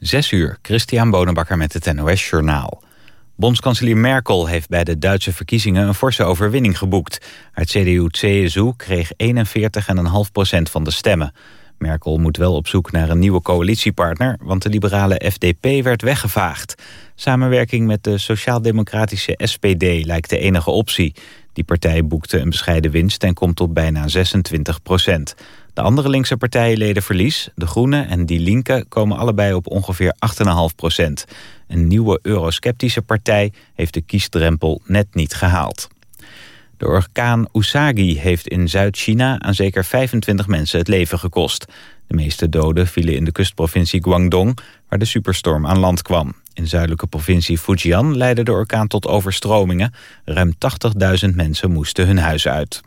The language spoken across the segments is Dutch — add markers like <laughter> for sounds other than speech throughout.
Zes uur, Christian Bonenbakker met het NOS Journaal. Bondskanselier Merkel heeft bij de Duitse verkiezingen een forse overwinning geboekt. Haar CDU-CSU kreeg 41,5% van de stemmen. Merkel moet wel op zoek naar een nieuwe coalitiepartner... want de liberale FDP werd weggevaagd. Samenwerking met de sociaal-democratische SPD lijkt de enige optie. Die partij boekte een bescheiden winst en komt tot bijna 26 procent. De andere linkse partijen leden verlies. De Groenen en Die Linke komen allebei op ongeveer 8,5 procent. Een nieuwe eurosceptische partij heeft de kiesdrempel net niet gehaald. De orkaan Usagi heeft in Zuid-China aan zeker 25 mensen het leven gekost. De meeste doden vielen in de kustprovincie Guangdong, waar de superstorm aan land kwam. In de zuidelijke provincie Fujian leidde de orkaan tot overstromingen. Ruim 80.000 mensen moesten hun huis uit.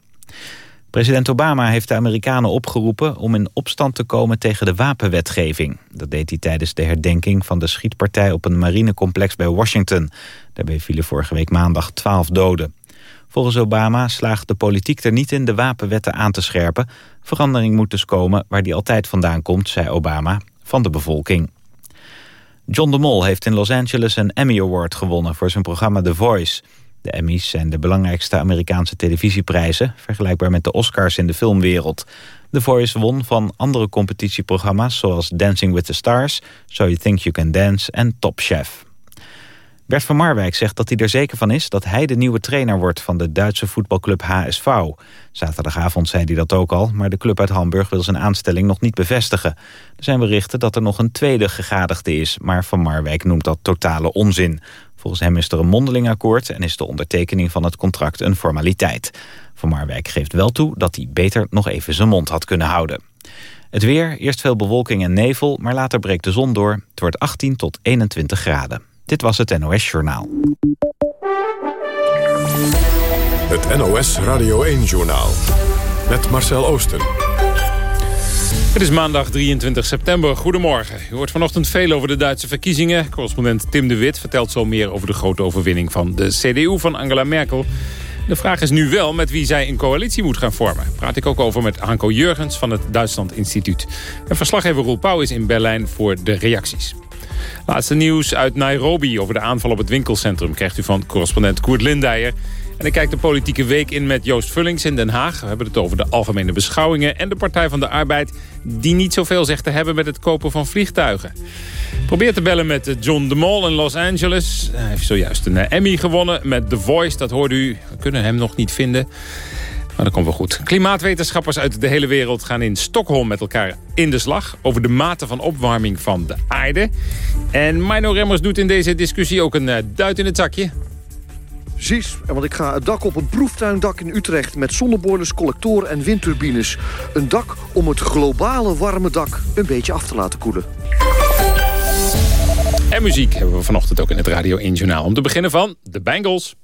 President Obama heeft de Amerikanen opgeroepen om in opstand te komen tegen de wapenwetgeving. Dat deed hij tijdens de herdenking van de schietpartij op een marinecomplex bij Washington. Daarbij vielen vorige week maandag 12 doden. Volgens Obama slaagt de politiek er niet in de wapenwetten aan te scherpen. Verandering moet dus komen waar die altijd vandaan komt, zei Obama, van de bevolking. John de Mol heeft in Los Angeles een Emmy Award gewonnen voor zijn programma The Voice. De Emmys zijn de belangrijkste Amerikaanse televisieprijzen... vergelijkbaar met de Oscars in de filmwereld. The Voice won van andere competitieprogramma's... zoals Dancing with the Stars, So You Think You Can Dance en Top Chef. Bert van Marwijk zegt dat hij er zeker van is... dat hij de nieuwe trainer wordt van de Duitse voetbalclub HSV. Zaterdagavond zei hij dat ook al... maar de club uit Hamburg wil zijn aanstelling nog niet bevestigen. Er zijn berichten dat er nog een tweede gegadigde is... maar Van Marwijk noemt dat totale onzin. Volgens hem is er een mondeling akkoord... en is de ondertekening van het contract een formaliteit. Van Marwijk geeft wel toe dat hij beter nog even zijn mond had kunnen houden. Het weer, eerst veel bewolking en nevel, maar later breekt de zon door. Het wordt 18 tot 21 graden. Dit was het NOS Journaal. Het NOS Radio 1-journaal. Met Marcel Oosten. Het is maandag 23 september. Goedemorgen. U hoort vanochtend veel over de Duitse verkiezingen. Correspondent Tim de Wit vertelt zo meer over de grote overwinning van de CDU van Angela Merkel. De vraag is nu wel met wie zij een coalitie moet gaan vormen. Praat ik ook over met Hanko Jurgens van het Duitsland Instituut. En verslaggever Roel Pauw is in Berlijn voor de reacties. Laatste nieuws uit Nairobi over de aanval op het winkelcentrum... krijgt u van correspondent Koert Lindijer. En ik kijk de politieke week in met Joost Vullings in Den Haag. We hebben het over de algemene beschouwingen en de Partij van de Arbeid... die niet zoveel zegt te hebben met het kopen van vliegtuigen. Probeer te bellen met John de Mol in Los Angeles. Hij heeft zojuist een Emmy gewonnen met The Voice. Dat hoorde u. We kunnen hem nog niet vinden. Maar dat komt wel goed. Klimaatwetenschappers uit de hele wereld gaan in Stockholm met elkaar in de slag... over de mate van opwarming van de aarde. En Mino Remmers doet in deze discussie ook een uh, duit in het zakje. Precies, want ik ga het dak op een proeftuindak in Utrecht... met zonneboilers, collectoren en windturbines. Een dak om het globale warme dak een beetje af te laten koelen. En muziek hebben we vanochtend ook in het Radio 1 Journaal. Om te beginnen van de Bengals.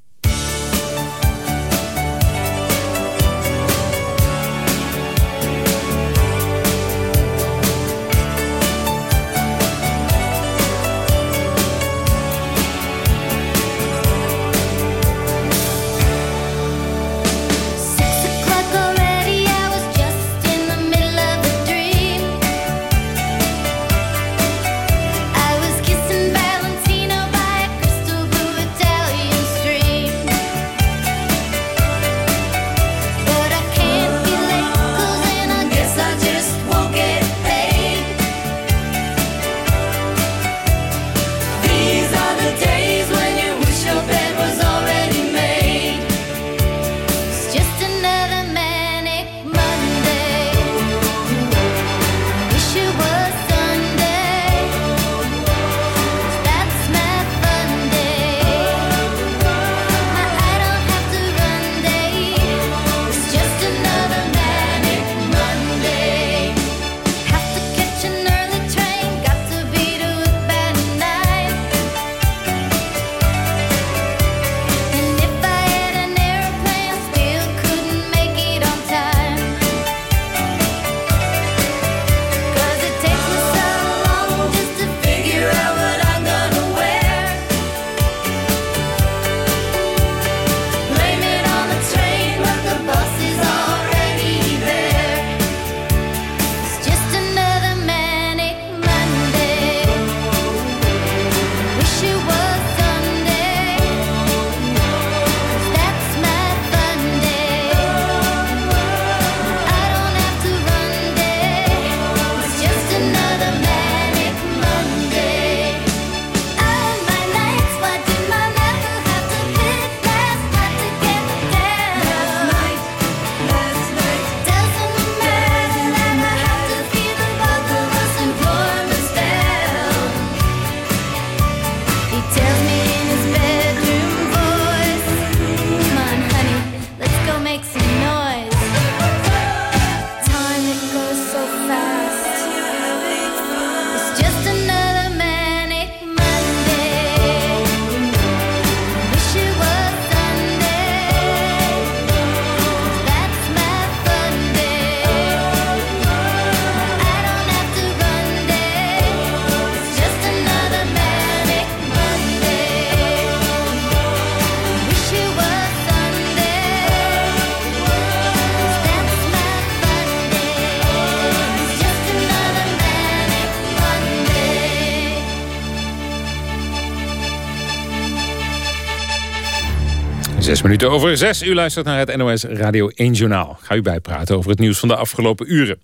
Minuten over zes. U luistert naar het NOS Radio 1 Journaal. Ga u bijpraten over het nieuws van de afgelopen uren.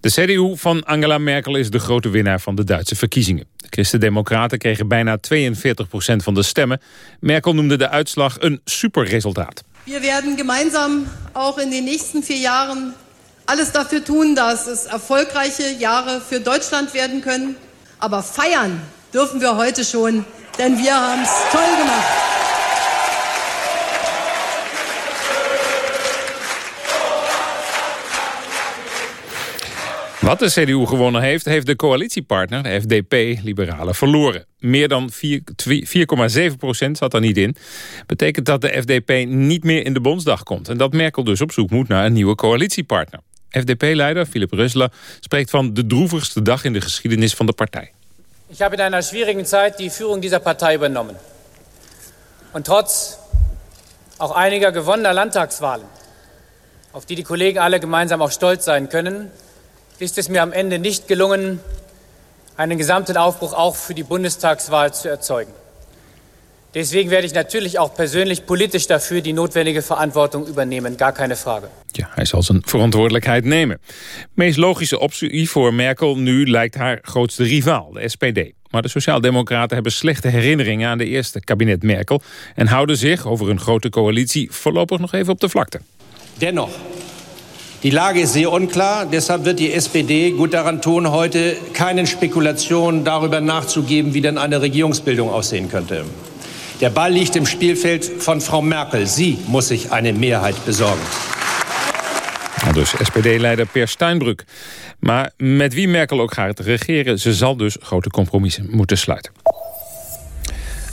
De CDU van Angela Merkel is de grote winnaar van de Duitse verkiezingen. De Christen-Democraten kregen bijna 42% van de stemmen. Merkel noemde de uitslag een superresultaat. We werden gemeinsam ook in de nächsten vier jaren alles dafür tun, dass es erfolgreiche Jahre für Deutschland werden können. Aber feiern dürfen wir heute schon, denn wir haben es toll gemacht. Wat de CDU gewonnen heeft, heeft de coalitiepartner, de FDP, liberalen, verloren. Meer dan 4,7 procent zat er niet in. Betekent dat de FDP niet meer in de Bondsdag komt. En dat Merkel dus op zoek moet naar een nieuwe coalitiepartner. FDP-leider Philip Rösler spreekt van de droevigste dag in de geschiedenis van de partij. Ik heb in einer schwierigen Zeit die Führung dieser Partei übernommen. Und trotz auch einiger gewonnener Landtagswahlen, auf die die Kollegen alle gemeinsam auch stolz sein können, ist es mir am Ende nicht gelungen, einen gesamten Aufbruch auch für die Bundestagswahl zu erzeugen. Deswegen werde ich natürlich auch persönlich politisch dafür die notwendige Verantwortung übernehmen. Gar keine Frage. Ja, hij zal zijn verantwoordelijkheid nemen. Meest logische optie voor Merkel nu lijkt haar grootste rivaal, de SPD. Maar de Sociaaldemocraten hebben slechte herinneringen aan de eerste kabinet Merkel... en houden zich over een grote coalitie voorlopig nog even op de vlakte. Dennoch Die Lage ist sehr unklar. Deshalb wird die SPD gut daran tun, heute keinen Spekulationen darüber nachzugeben, wie denn eine Regierungsbildung aussehen könnte. Der Ball liegt im Spielfeld von Frau Merkel. Sie muss sich eine Mehrheit besorgen. Dus SPD-leider Per Steinbrück. Maar met wie Merkel ook gaat regeren... ze zal dus grote compromissen moeten sluiten.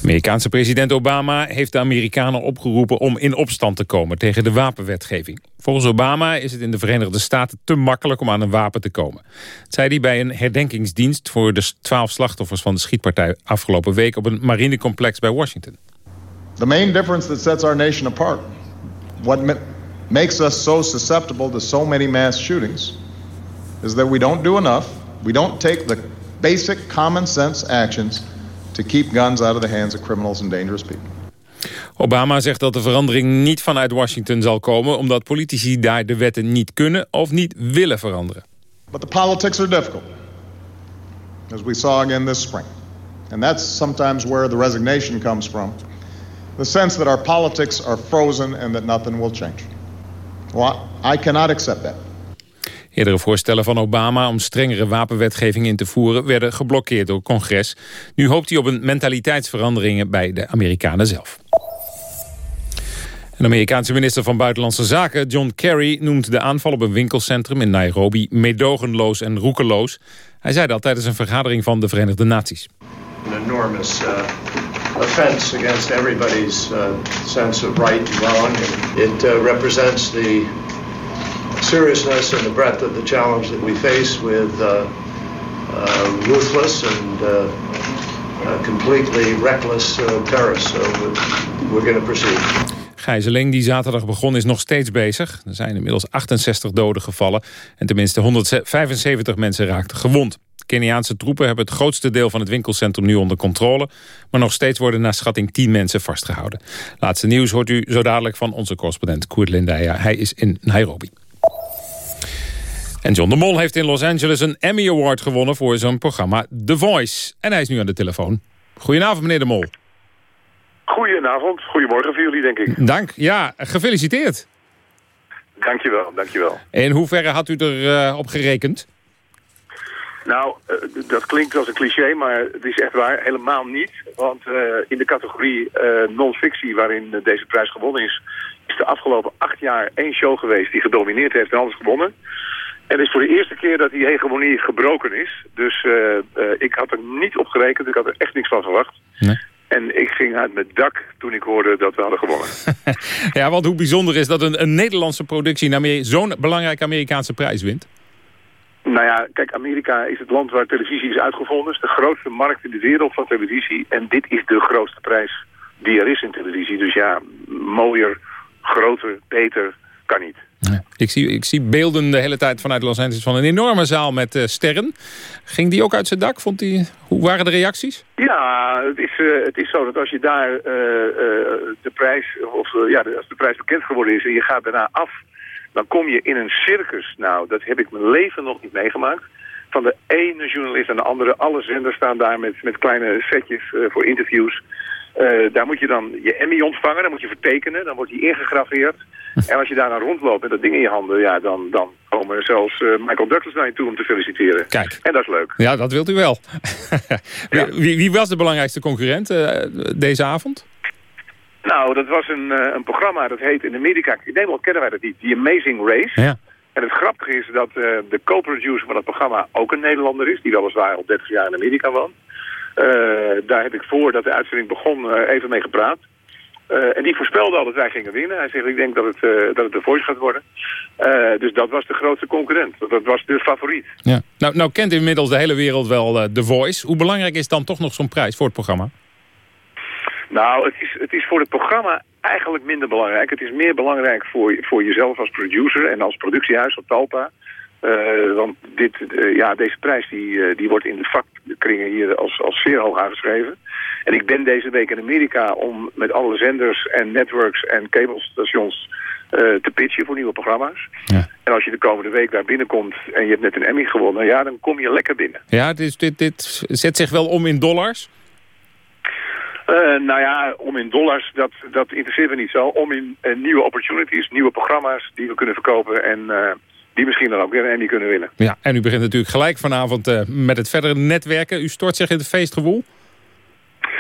Amerikaanse president Obama heeft de Amerikanen opgeroepen om in opstand te komen tegen de wapenwetgeving. Volgens Obama is het in de Verenigde Staten te makkelijk om aan een wapen te komen. Dat zei hij bij een herdenkingsdienst voor de twaalf slachtoffers van de schietpartij afgelopen week op een marinecomplex bij Washington. The main difference that sets our nation apart, what makes us so susceptible to so many mass shootings, is that we don't do enough, we don't take the basic common sense actions to keep guns out of the hands of criminals and dangerous people. Obama zegt dat de verandering niet vanuit Washington zal komen... omdat politici daar de wetten niet kunnen of niet willen veranderen. But the politics are difficult. As we saw again this spring. And that's sometimes where the resignation comes from. The sense that our politics are frozen and that nothing will change. Well, I cannot accept that. Eerdere voorstellen van Obama om strengere wapenwetgeving in te voeren... werden geblokkeerd door het congres. Nu hoopt hij op een mentaliteitsverandering bij de Amerikanen zelf. De Amerikaanse minister van Buitenlandse Zaken, John Kerry... noemt de aanval op een winkelcentrum in Nairobi medogenloos en roekeloos. Hij zei dat tijdens een vergadering van de Verenigde Naties. Uh, offense uh, sense of right and wrong. Uh, represents the seriousness and the breadth of the challenge that we face with uh, uh, ruthless and uh, uh completely reckless terrorists. So we're going to proceed. Gijzeling, die zaterdag begon, is nog steeds bezig. Er zijn inmiddels 68 doden gevallen en tenminste 175 mensen raakten gewond. Keniaanse troepen hebben het grootste deel van het winkelcentrum nu onder controle. Maar nog steeds worden naar schatting 10 mensen vastgehouden. Laatste nieuws hoort u zo dadelijk van onze correspondent Koert Lindeijer. Hij is in Nairobi. En John de Mol heeft in Los Angeles een Emmy Award gewonnen... voor zijn programma The Voice. En hij is nu aan de telefoon. Goedenavond, meneer de Mol. Goedenavond. Goedemorgen voor jullie, denk ik. Dank. Ja, gefeliciteerd. Dankjewel, dankjewel. In hoeverre had u erop op gerekend? Nou, uh, dat klinkt als een cliché, maar het is echt waar. Helemaal niet. Want uh, in de categorie non-fictie waarin deze prijs gewonnen is... is de afgelopen acht jaar één show geweest die gedomineerd heeft en alles gewonnen. En het is voor de eerste keer dat die hegemonie gebroken is. Dus uh, uh, ik had er niet op gerekend. Ik had er echt niks van verwacht. Nee. En ik ging uit mijn dak toen ik hoorde dat we hadden gewonnen. <laughs> ja, want hoe bijzonder is dat een, een Nederlandse productie... zo'n belangrijke Amerikaanse prijs wint? Nou ja, kijk, Amerika is het land waar televisie is uitgevonden. Het is de grootste markt in de wereld van televisie. En dit is de grootste prijs die er is in televisie. Dus ja, mooier, groter, beter kan niet. Ik, zie, ik zie beelden de hele tijd vanuit Los Angeles van een enorme zaal met uh, sterren. Ging die ook uit zijn dak? Vond die, hoe waren de reacties? Ja, het is, uh, het is zo dat als je daar uh, de prijs, of ja, als de prijs bekend geworden is en je gaat daarna af, dan kom je in een circus. Nou, dat heb ik mijn leven nog niet meegemaakt. Van de ene journalist aan de andere. Alle zenders staan daar met, met kleine setjes voor interviews. daar moet je dan je Emmy ontvangen, dan moet je vertekenen, dan wordt die ingegraveerd. En als je daar dan rondloopt met dat ding in je handen, ja, dan, dan komen zelfs uh, Michael Douglas naar je toe om te feliciteren. Kijk. En dat is leuk. Ja, dat wilt u wel. <laughs> wie, wie, was de belangrijkste concurrent uh, deze avond? Nou, dat was een, uh, een programma dat heet in Amerika, in Nederland kennen wij dat niet, The Amazing Race. Ja. En het grappige is dat de co-producer van het programma ook een Nederlander is, die weliswaar al 30 jaar in Amerika woont. daar heb ik voordat de uitzending begon even mee gepraat. Uh, en die voorspelde al dat wij gingen winnen. Hij zegt, ik denk dat het, uh, dat het de Voice gaat worden. Uh, dus dat was de grootste concurrent. Dat was de favoriet. Ja. Nou, nou kent inmiddels de hele wereld wel The Voice. Hoe belangrijk is dan toch nog zo'n prijs voor het programma? Nou, het is, het is voor het programma eigenlijk minder belangrijk. Het is meer belangrijk voor, voor jezelf als producer en als productiehuis, als Talpa. Uh, want dit, uh, ja, deze prijs die, uh, die wordt in de vakkringen hier als, als zeer hoog aangeschreven. En ik ben deze week in Amerika om met alle zenders en networks en cablestations te pitchen voor nieuwe programma's. Ja. En als je de komende week daar binnenkomt en je hebt net een Emmy gewonnen, ja, dan kom je lekker binnen. Ja, dus dit, dit zet zich wel om in dollars? nou ja, om in dollars, dat, dat interesseert me niet zo. Om in nieuwe opportunities, nieuwe programma's die we kunnen verkopen en die misschien dan ook weer en die kunnen winnen. Ja, en u begint natuurlijk gelijk vanavond uh, met het verdere netwerken. U stort zich in het feestgewoel?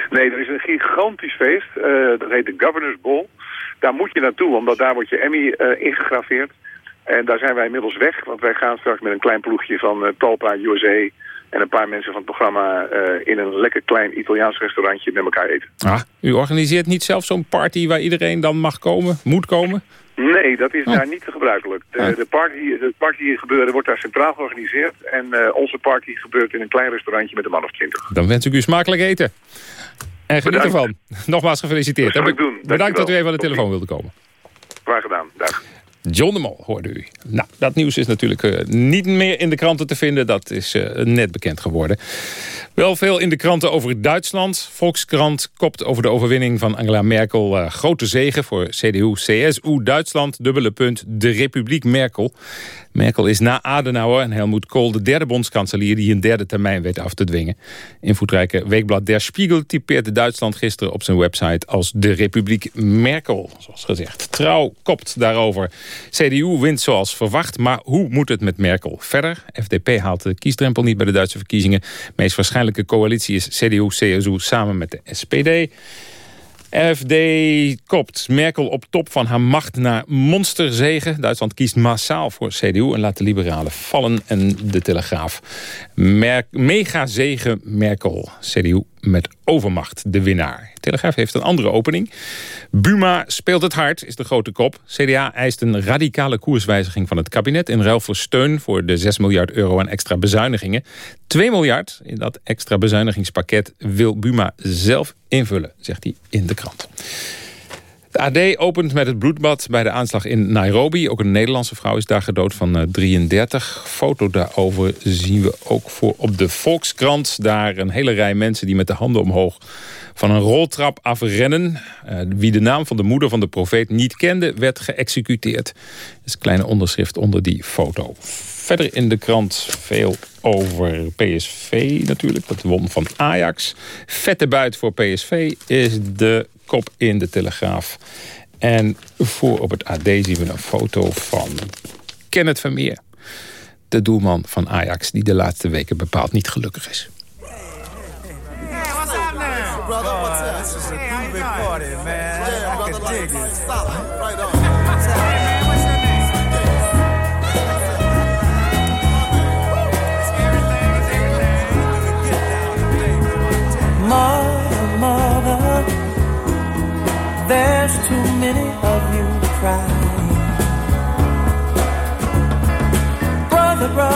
Nee, er is een gigantisch feest. Uh, dat heet de Governors Ball. Daar moet je naartoe, omdat daar wordt je Emmy uh, ingegraveerd. En daar zijn wij inmiddels weg, want wij gaan straks met een klein ploegje van Talpa USA... en een paar mensen van het programma in een lekker klein Italiaans restaurantje met elkaar eten. Ah, u organiseert niet zelf zo'n party waar iedereen dan mag komen, moet komen? Nee, dat is oh. daar niet te gebruikelijk. De, ah. de, party, de party gebeuren wordt daar centraal georganiseerd. En uh, onze party gebeurt in een klein restaurantje met een man of twintig. Dan wens ik u smakelijk eten. En geniet ervan. <laughs> Nogmaals gefeliciteerd. Dat ik doen. Bedankt dat u even aan de telefoon wilde komen. Graag gedaan. Dag. John de Mol, hoorde u. Nou, dat nieuws is natuurlijk uh, niet meer in de kranten te vinden. Dat is uh, net bekend geworden. Wel veel in de kranten over Duitsland. Volkskrant kopt over de overwinning van Angela Merkel. Uh, grote zegen voor CDU, CSU, Duitsland. Dubbele punt, de Republiek Merkel. Merkel is na Adenauer en Helmut Kohl de derde bondskanselier... die een derde termijn weet af te dwingen. Invloedrijke weekblad Der Spiegel typeerde Duitsland gisteren op zijn website... als de Republiek Merkel, zoals gezegd. Trouw kopt daarover. CDU wint zoals verwacht, maar hoe moet het met Merkel verder? FDP haalt de kiesdrempel niet bij de Duitse verkiezingen. Meest waarschijnlijke coalitie is CDU-CSU samen met de SPD... FD kopt Merkel op top van haar macht naar monsterzegen. Duitsland kiest massaal voor CDU en laat de liberalen vallen. En de Telegraaf. Mer mega zegen Merkel. CDU met overmacht de winnaar. Telegraaf heeft een andere opening. Buma speelt het hard, is de grote kop. CDA eist een radicale koerswijziging van het kabinet... in ruil voor steun voor de 6 miljard euro aan extra bezuinigingen. 2 miljard in dat extra bezuinigingspakket wil Buma zelf invullen, zegt hij in de krant. De AD opent met het bloedbad bij de aanslag in Nairobi. Ook een Nederlandse vrouw is daar gedood van 33. Eh, Foto daarover zien we ook voor op de Volkskrant. Daar een hele rij mensen die met de handen omhoog van een roltrap afrennen. Uh, wie de naam van de moeder van de profeet niet kende, werd geëxecuteerd. Dat is een kleine onderschrift onder die foto. Verder in de krant veel over PSV natuurlijk. Dat won van Ajax. Vette buit voor PSV is de kop in de Telegraaf. En voor op het AD zien we een foto van Kenneth Vermeer. De doelman van Ajax die de laatste weken bepaald niet gelukkig is.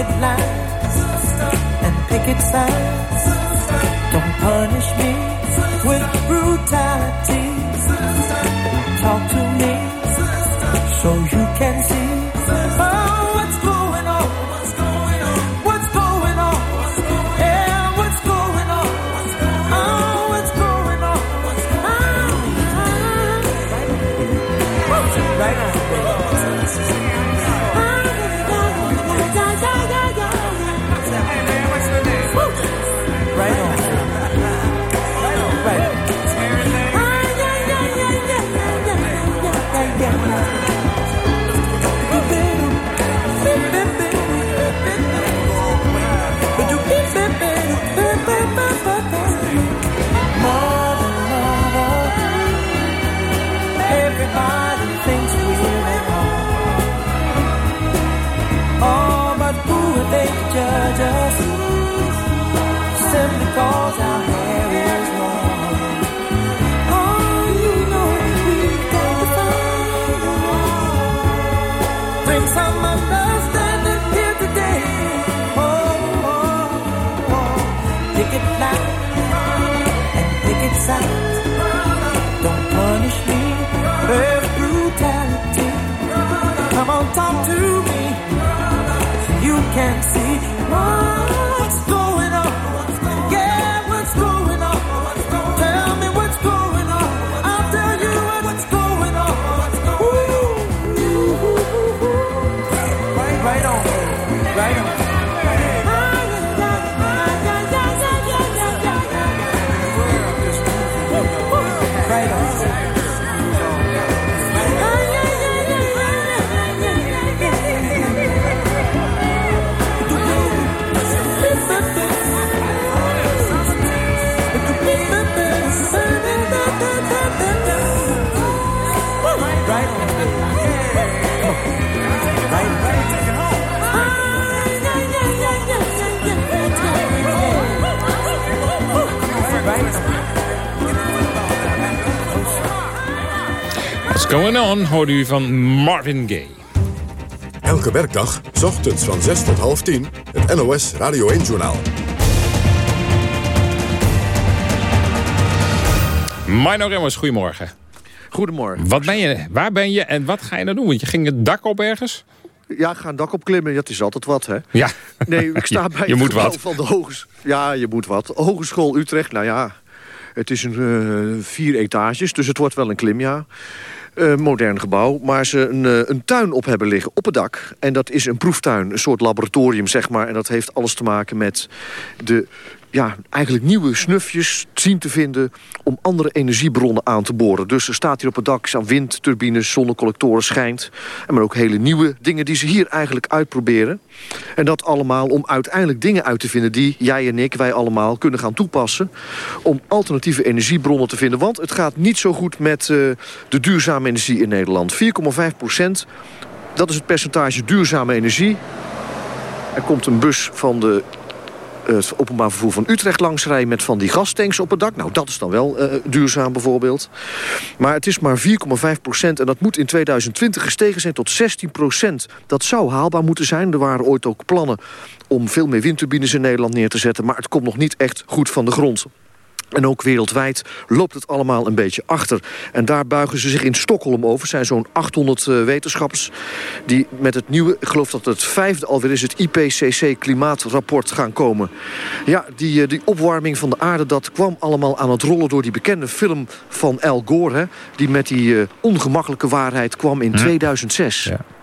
Picket lines and picket signs. Don't punish me with brutality. Talk to me so you can see You can see what's going on, hoorde u van Marvin Gaye. Elke werkdag, 's ochtends van 6 tot half 10, het NOS Radio 1-journaal. Mino Remmers, goedemorgen. Goedemorgen. Wat ben je, waar ben je en wat ga je nou doen? Want je ging het dak op ergens? Ja, ga een dak opklimmen, dat is altijd wat, hè? Ja. Nee, ik sta <laughs> bij je het moet wat. van de hoges... Ja, je moet wat. Hogeschool Utrecht, nou ja, het is een eh, vier etages, dus het wordt wel een klim, ja. Eh, modern gebouw, waar ze een, eh, een tuin op hebben liggen, op het dak. En dat is een proeftuin, een soort laboratorium, zeg maar. En dat heeft alles te maken met de ja, eigenlijk nieuwe snufjes zien te vinden... om andere energiebronnen aan te boren. Dus er staat hier op het dak aan windturbines, zonnecollectoren schijnt. Maar ook hele nieuwe dingen die ze hier eigenlijk uitproberen. En dat allemaal om uiteindelijk dingen uit te vinden... die jij en ik, wij allemaal, kunnen gaan toepassen... om alternatieve energiebronnen te vinden. Want het gaat niet zo goed met eh, de duurzame energie in Nederland. 4,5 procent, dat is het percentage duurzame energie. Er komt een bus van de het openbaar vervoer van Utrecht langs rijden... met van die gastanks op het dak. Nou, dat is dan wel eh, duurzaam bijvoorbeeld. Maar het is maar 4,5 procent. En dat moet in 2020 gestegen zijn tot 16 procent. Dat zou haalbaar moeten zijn. Er waren ooit ook plannen om veel meer windturbines in Nederland neer te zetten. Maar het komt nog niet echt goed van de grond. En ook wereldwijd loopt het allemaal een beetje achter. En daar buigen ze zich in Stockholm over. Er zijn zo'n 800 eh, wetenschappers die met het nieuwe... ik geloof dat het vijfde alweer is, het IPCC-klimaatrapport gaan komen. Ja, die, eh, die opwarming van de aarde, dat kwam allemaal aan het rollen... door die bekende film van Al Gore... Hè, die met die eh, ongemakkelijke waarheid kwam in 2006. Ja.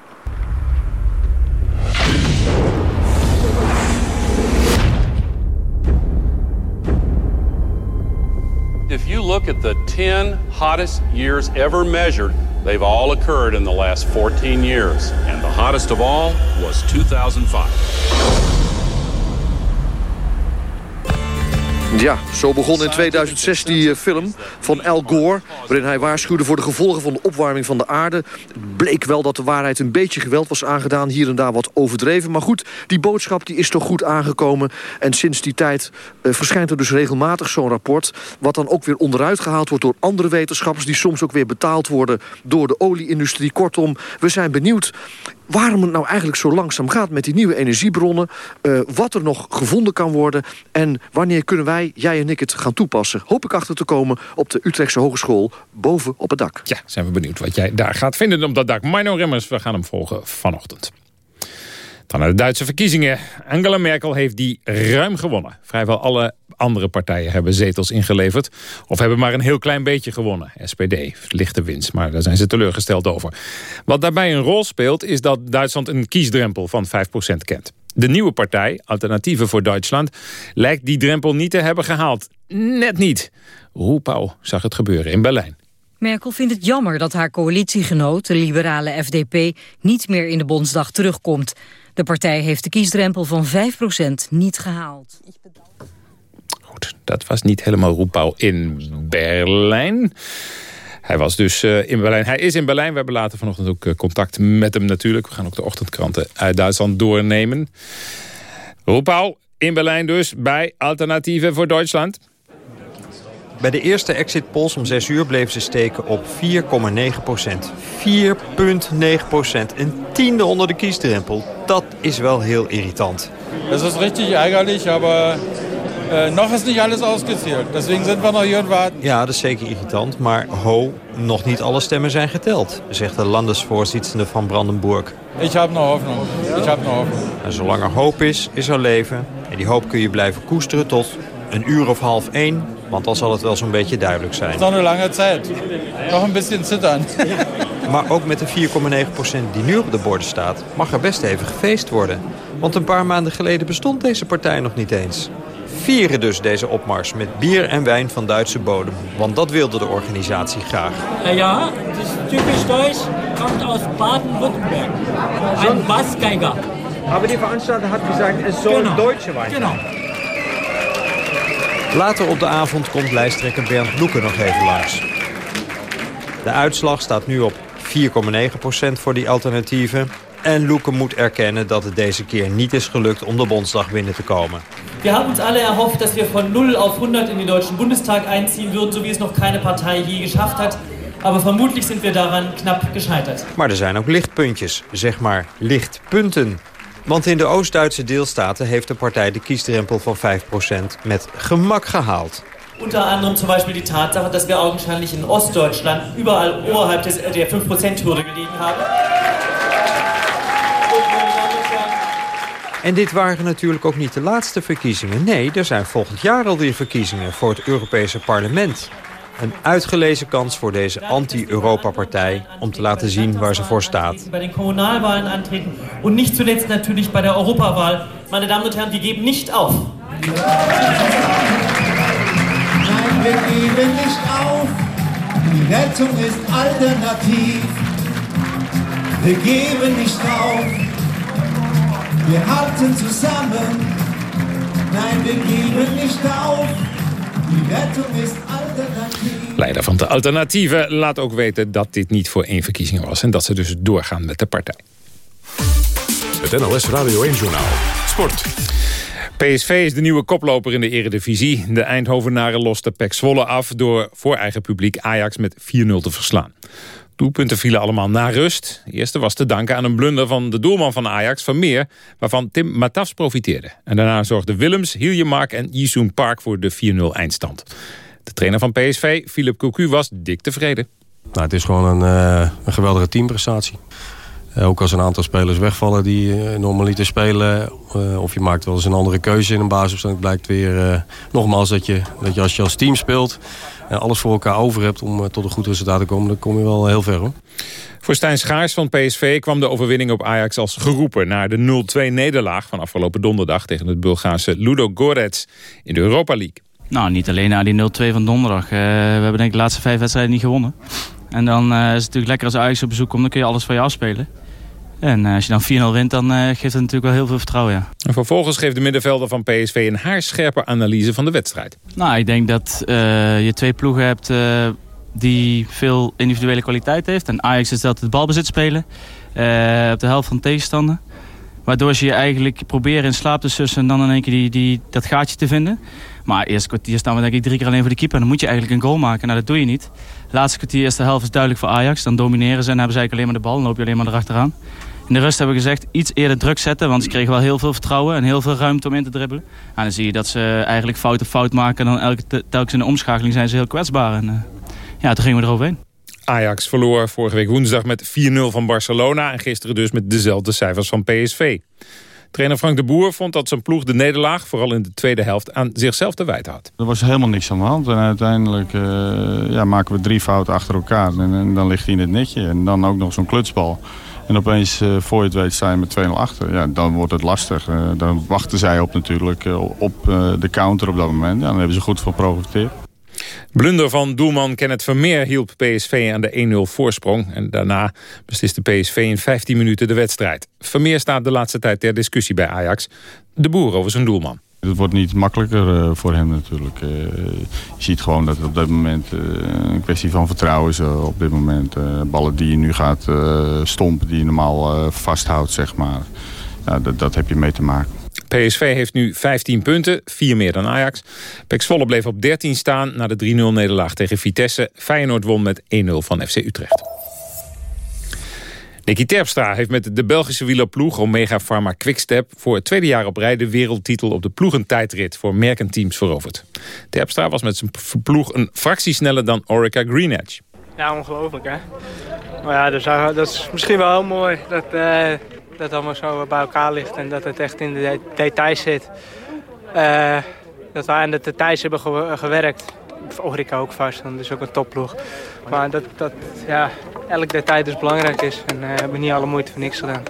If you look at the 10 hottest years ever measured, they've all occurred in the last 14 years. And the hottest of all was 2005. Ja, zo begon in 2006 die eh, film van Al Gore... waarin hij waarschuwde voor de gevolgen van de opwarming van de aarde. Het bleek wel dat de waarheid een beetje geweld was aangedaan. Hier en daar wat overdreven. Maar goed, die boodschap die is toch goed aangekomen. En sinds die tijd uh, verschijnt er dus regelmatig zo'n rapport... wat dan ook weer onderuit gehaald wordt door andere wetenschappers... die soms ook weer betaald worden door de olieindustrie. Kortom, we zijn benieuwd waarom het nou eigenlijk zo langzaam gaat met die nieuwe energiebronnen. Uh, wat er nog gevonden kan worden. En wanneer kunnen wij, jij en ik, het gaan toepassen. Hoop ik achter te komen op de Utrechtse Hogeschool boven op het dak. Ja, zijn we benieuwd wat jij daar gaat vinden op dat dak. Mino Remmers, we gaan hem volgen vanochtend. Dan naar de Duitse verkiezingen. Angela Merkel heeft die ruim gewonnen. Vrijwel alle andere partijen hebben zetels ingeleverd. Of hebben maar een heel klein beetje gewonnen. SPD, lichte winst, maar daar zijn ze teleurgesteld over. Wat daarbij een rol speelt is dat Duitsland een kiesdrempel van 5% kent. De nieuwe partij, Alternatieven voor Duitsland, lijkt die drempel niet te hebben gehaald. Net niet. Roepau zag het gebeuren in Berlijn. Merkel vindt het jammer dat haar coalitiegenoot, de liberale FDP, niet meer in de Bondsdag terugkomt. De partij heeft de kiesdrempel van 5% niet gehaald. Goed, dat was niet helemaal roepbouw in Berlijn. Hij was dus uh, in Berlijn. Hij is in Berlijn. We hebben later vanochtend ook uh, contact met hem natuurlijk. We gaan ook de ochtendkranten uit Duitsland doornemen. Roepau in Berlijn dus bij Alternatieven voor Duitsland. Bij de eerste exit polls om 6 uur bleef ze steken op 4,9 procent. 4,9 procent. Een tiende onder de kiesdrempel. Dat is wel heel irritant. Dat is richtig ärgerlich, maar uh, nog is niet alles uitgezählt. Deswegen zijn we nog hier aan wachten. Ja, dat is zeker irritant. Maar ho, nog niet alle stemmen zijn geteld, zegt de landesvoorzitter van Brandenburg. Ik heb nog hoop nog. Ik heb nog hoop. En zolang er hoop is, is er leven. En die hoop kun je blijven koesteren tot een uur of half één. Want dan zal het wel zo'n beetje duidelijk zijn. Het is nog een lange tijd. Nog een beetje zitteren. <laughs> Maar ook met de 4,9% die nu op de borden staat... mag er best even gefeest worden. Want een paar maanden geleden bestond deze partij nog niet eens. Vieren dus deze opmars met bier en wijn van Duitse bodem. Want dat wilde de organisatie graag. Ja, het is typisch Duits. Komt uit Baden-Württemberg. Een Basgeiger. Maar die veranstalter had gezegd, het soll genau. Deutsche Wein. Genau. Later op de avond komt lijsttrekker Bernd Loeken nog even langs. De uitslag staat nu op 4,9% voor die alternatieven. En Loeken moet erkennen dat het deze keer niet is gelukt om de Bondsdag binnen te komen. We hebben ons alle erhofft dat we van 0 op 100 in de Duitse Bundestag einziehen würden, zo wie es nog keine Partei je geschafft hat. Maar vermoedelijk zijn we daaraan knap gescheiterd. Maar er zijn ook lichtpuntjes, zeg maar lichtpunten. Want in de Oost-Duitse deelstaten heeft de partij de kiesdrempel van 5% met gemak gehaald. Unter anderem zum Beispiel die Tatsache, dass wir augenscheinlich in Ostdeutschland überall oberhalb des, der 5%-Hürde gelegen haben. En dit waren natuurlijk ook niet de laatste verkiezingen. Nee, er zijn volgend jaar alweer verkiezingen voor het Europese parlement. Een uitgelezen kans voor deze anti-Europa-partij om te laten zien waar ze voor staat. Bij de kommunalwahlen aantreden en niet zuletzt natuurlijk bij de Europawahl. Meine Damen und Herren, wir geben nicht auf. Nein, wir geben nicht auf. Die Rettung ist alternativ. Wir geben nicht auf. Wir halten zusammen. Nein, wir geben nicht auf. Die Rettung ist Leider van de alternatieven laat ook weten dat dit niet voor één verkiezing was... en dat ze dus doorgaan met de partij. Het NLS Radio 1 Journaal. Sport. PSV is de nieuwe koploper in de eredivisie. De Eindhovenaren losten Pek Zwolle af door voor eigen publiek Ajax met 4-0 te verslaan. Doelpunten vielen allemaal na rust. De eerste was te danken aan een blunder van de doelman van Ajax, Van Meer... waarvan Tim Matafs profiteerde. En daarna zorgden Willems, Hiljemark en Yisoen Park voor de 4-0 eindstand. De trainer van PSV, Philip Cocu, was dik tevreden. Nou, het is gewoon een, uh, een geweldige teamprestatie. Uh, ook als een aantal spelers wegvallen die uh, normaliter spelen. of je maakt wel eens een andere keuze in een basisopstelling. Het blijkt weer nogmaals dat je, dat je als je als team speelt... en alles voor elkaar over hebt om tot een goed resultaat te komen... dan kom je wel heel ver hoor. Voor Stijn Schaars van PSV kwam de overwinning op Ajax als geroepen... naar de 0-2 nederlaag van afgelopen donderdag... tegen het Bulgaarse Ludo Gorets in de Europa League. Nou, niet alleen na die 0-2 van donderdag. Uh, we hebben denk ik de laatste vijf wedstrijden niet gewonnen. En dan uh, is het natuurlijk lekker als Ajax op bezoek komt, dan kun je alles van je afspelen. En als je dan 4-0 wint, dan geeft het natuurlijk wel heel veel vertrouwen, ja. En vervolgens geeft de middenvelder van PSV een haarscherpe analyse van de wedstrijd. Nou, ik denk dat je twee ploegen hebt die veel individuele kwaliteit heeft. En Ajax is dat het balbezit spelen op de helft van de tegenstander. Waardoor ze je eigenlijk proberen in slaap te sussen en dan in één keer die, die, dat gaatje te vinden. Maar eerste kwartier staan we denk ik drie keer alleen voor de keeper. En dan moet je eigenlijk een goal maken. Nou, dat doe je niet. Laatste kwartier, eerste helft is duidelijk voor Ajax. Dan domineren ze en hebben ze eigenlijk alleen maar de bal. Dan loop je alleen maar erachteraan. In de rust hebben we gezegd iets eerder druk zetten. Want ze kregen wel heel veel vertrouwen en heel veel ruimte om in te dribbelen. En dan zie je dat ze eigenlijk fouten fout maken. En dan elke, telkens in de omschakeling zijn ze heel kwetsbaar. En uh, ja, toen gingen we eroverheen. Ajax verloor vorige week woensdag met 4-0 van Barcelona... en gisteren dus met dezelfde cijfers van PSV. Trainer Frank de Boer vond dat zijn ploeg de nederlaag... vooral in de tweede helft aan zichzelf te wijten had. Er was helemaal niks aan de hand. En uiteindelijk uh, ja, maken we drie fouten achter elkaar. En, dan ligt hij in het netje. En dan ook nog zo'n klutsbal. En opeens, uh, voor je het weet, zijn met 2-0 achter. Ja, dan wordt het lastig. Uh, dan wachten zij op natuurlijk op de counter op dat moment. Ja, dan hebben ze goed van profiteerd. Blunder van doelman Kenneth Vermeer hielp PSV aan de 1-0 voorsprong. En daarna besliste PSV in 15 minuten de wedstrijd. Vermeer staat de laatste tijd ter discussie bij Ajax. De boer over zijn doelman. Het wordt niet makkelijker uh, voor hem natuurlijk. Uh, je ziet gewoon dat het op dit moment uh, een kwestie van vertrouwen is. op dit moment ballen die je nu gaat stompen, die je normaal vasthoudt, zeg maar. Dat, dat heb je mee te maken. PSV heeft nu 15 punten, 4 meer dan Ajax. Pek Zwolle bleef op 13 staan na de 3-0 nederlaag tegen Vitesse. Feyenoord won met 1-0 van FC Utrecht. Nicky Terpstra heeft met de Belgische wielerploeg Omega Pharma Quickstep... voor het tweede jaar op rij de wereldtitel op de ploegentijdrit voor merkenteams veroverd. Terpstra was met zijn ploeg een fractie sneller dan Orica Green Edge. Ja, ongelooflijk hè. Maar ja, dat is misschien wel heel mooi dat, uh, dat allemaal zo bij elkaar ligt en dat het echt in de details zit. Uh, dat we aan de details hebben gewerkt. Orica ook vast, dat is ook een topploeg. Maar dat, dat ja, elk detail dus belangrijk is en uh, hebben niet alle moeite voor niks gedaan.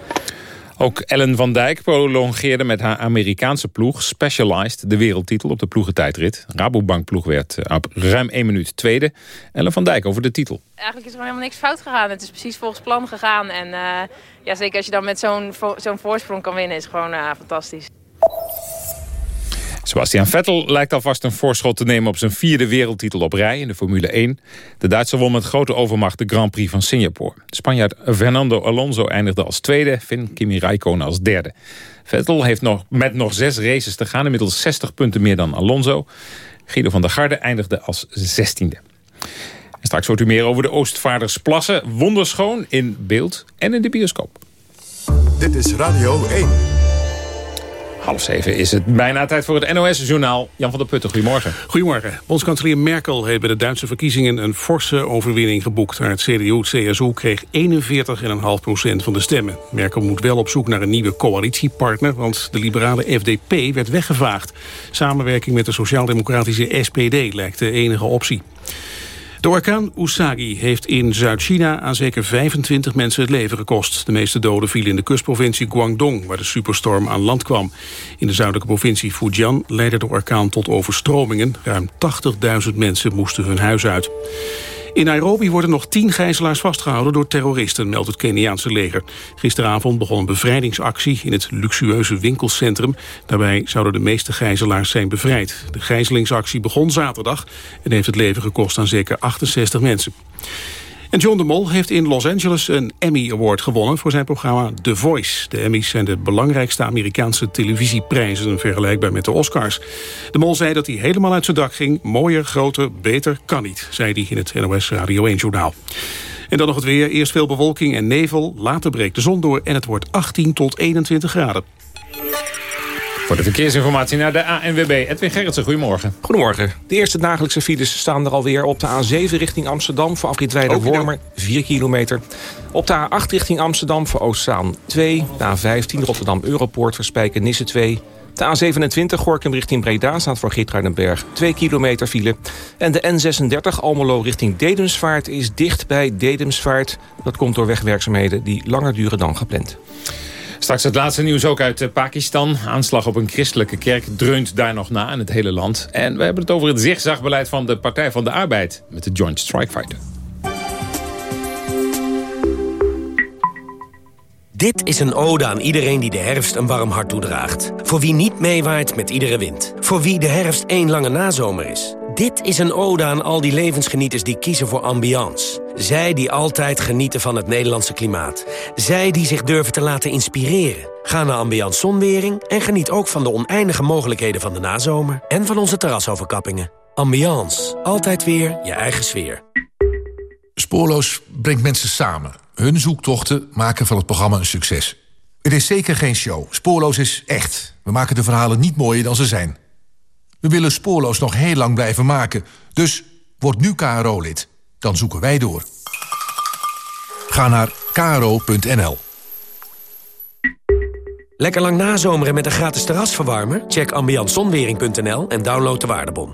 Ook Ellen van Dijk prolongeerde met haar Amerikaanse ploeg Specialized de wereldtitel op de ploegentijdrit. Rabobank ploeg werd op ruim 1 minuut tweede. Ellen van Dijk over de titel. Eigenlijk is er helemaal niks fout gegaan. Het is precies volgens plan gegaan. En uh, ja, zeker als je dan met zo'n zo'n voorsprong kan winnen is gewoon uh, fantastisch. Sebastian Vettel lijkt alvast een voorschot te nemen op zijn vierde wereldtitel op rij in de Formule 1. De Duitser won met grote overmacht de Grand Prix van Singapore. Spanjaard Fernando Alonso eindigde als tweede, Finn Kimi Räikkönen als derde. Vettel heeft nog, met nog zes races te gaan, inmiddels 60 punten meer dan Alonso. Guido van der Garde eindigde als zestiende. En straks hoort u meer over de Oostvaardersplassen. Wonderschoon in beeld en in de bioscoop. Dit is Radio 1. Half zeven is het bijna tijd voor het NOS-journaal. Jan van der Putten, goedemorgen. Goedemorgen. Bondskanselier Merkel heeft bij de Duitse verkiezingen... een forse overwinning geboekt. Haar CDU-CSU kreeg 41,5% van de stemmen. Merkel moet wel op zoek naar een nieuwe coalitiepartner... want de liberale FDP werd weggevaagd. Samenwerking met de sociaal-democratische SPD lijkt de enige optie. De orkaan Usagi heeft in Zuid-China aan zeker 25 mensen het leven gekost. De meeste doden vielen in de kustprovincie Guangdong, waar de superstorm aan land kwam. In de zuidelijke provincie Fujian leidde de orkaan tot overstromingen. Ruim 80.000 mensen moesten hun huis uit. In Nairobi worden nog tien gijzelaars vastgehouden door terroristen, meldt het Keniaanse leger. Gisteravond begon een bevrijdingsactie in het luxueuze winkelcentrum. Daarbij zouden de meeste gijzelaars zijn bevrijd. De gijzelingsactie begon zaterdag en heeft het leven gekost aan zeker 68 mensen. En John de Mol heeft in Los Angeles een Emmy Award gewonnen... voor zijn programma The Voice. De Emmys zijn de belangrijkste Amerikaanse televisieprijzen... vergelijkbaar met de Oscars. De Mol zei dat hij helemaal uit zijn dak ging. Mooier, groter, beter kan niet, zei hij in het NOS Radio 1-journaal. En dan nog het weer. Eerst veel bewolking en nevel. Later breekt de zon door en het wordt 18 tot 21 graden. Voor de verkeersinformatie naar de ANWB. Edwin Gerritsen, goedemorgen. Goedemorgen. De eerste dagelijkse files staan er alweer op de A7 richting Amsterdam... voor afrit Wormer 4 kilometer. Op de A8 richting Amsterdam voor Oostzaan 2. De A15 Rotterdam Europoort voor Spijken-Nisse 2. De A27 Gorkum richting Breda staat voor Geertruidenberg 2 kilometer file. En de N36 Almelo richting Dedemsvaart is dicht bij Dedemsvaart. Dat komt door wegwerkzaamheden die langer duren dan gepland. Straks het laatste nieuws ook uit eh, Pakistan. Aanslag op een christelijke kerk dreunt daar nog na in het hele land. En we hebben het over het zigzagbeleid van de Partij van de Arbeid... met de Joint Strike Fighter. Dit is een ode aan iedereen die de herfst een warm hart toedraagt. Voor wie niet meewaait met iedere wind. Voor wie de herfst één lange nazomer is. Dit is een ode aan al die levensgenieters die kiezen voor ambiance. Zij die altijd genieten van het Nederlandse klimaat. Zij die zich durven te laten inspireren. Ga naar Ambiance Zonwering en geniet ook van de oneindige mogelijkheden van de nazomer... en van onze terrasoverkappingen. Ambiance. Altijd weer je eigen sfeer. Spoorloos brengt mensen samen. Hun zoektochten maken van het programma een succes. Het is zeker geen show. Spoorloos is echt. We maken de verhalen niet mooier dan ze zijn. We willen Spoorloos nog heel lang blijven maken. Dus word nu KRO-lid. Dan zoeken wij door. Ga naar kro.nl. Lekker lang nazomeren met een gratis terrasverwarmer? Check ambiancezonwering.nl en download de waardebon.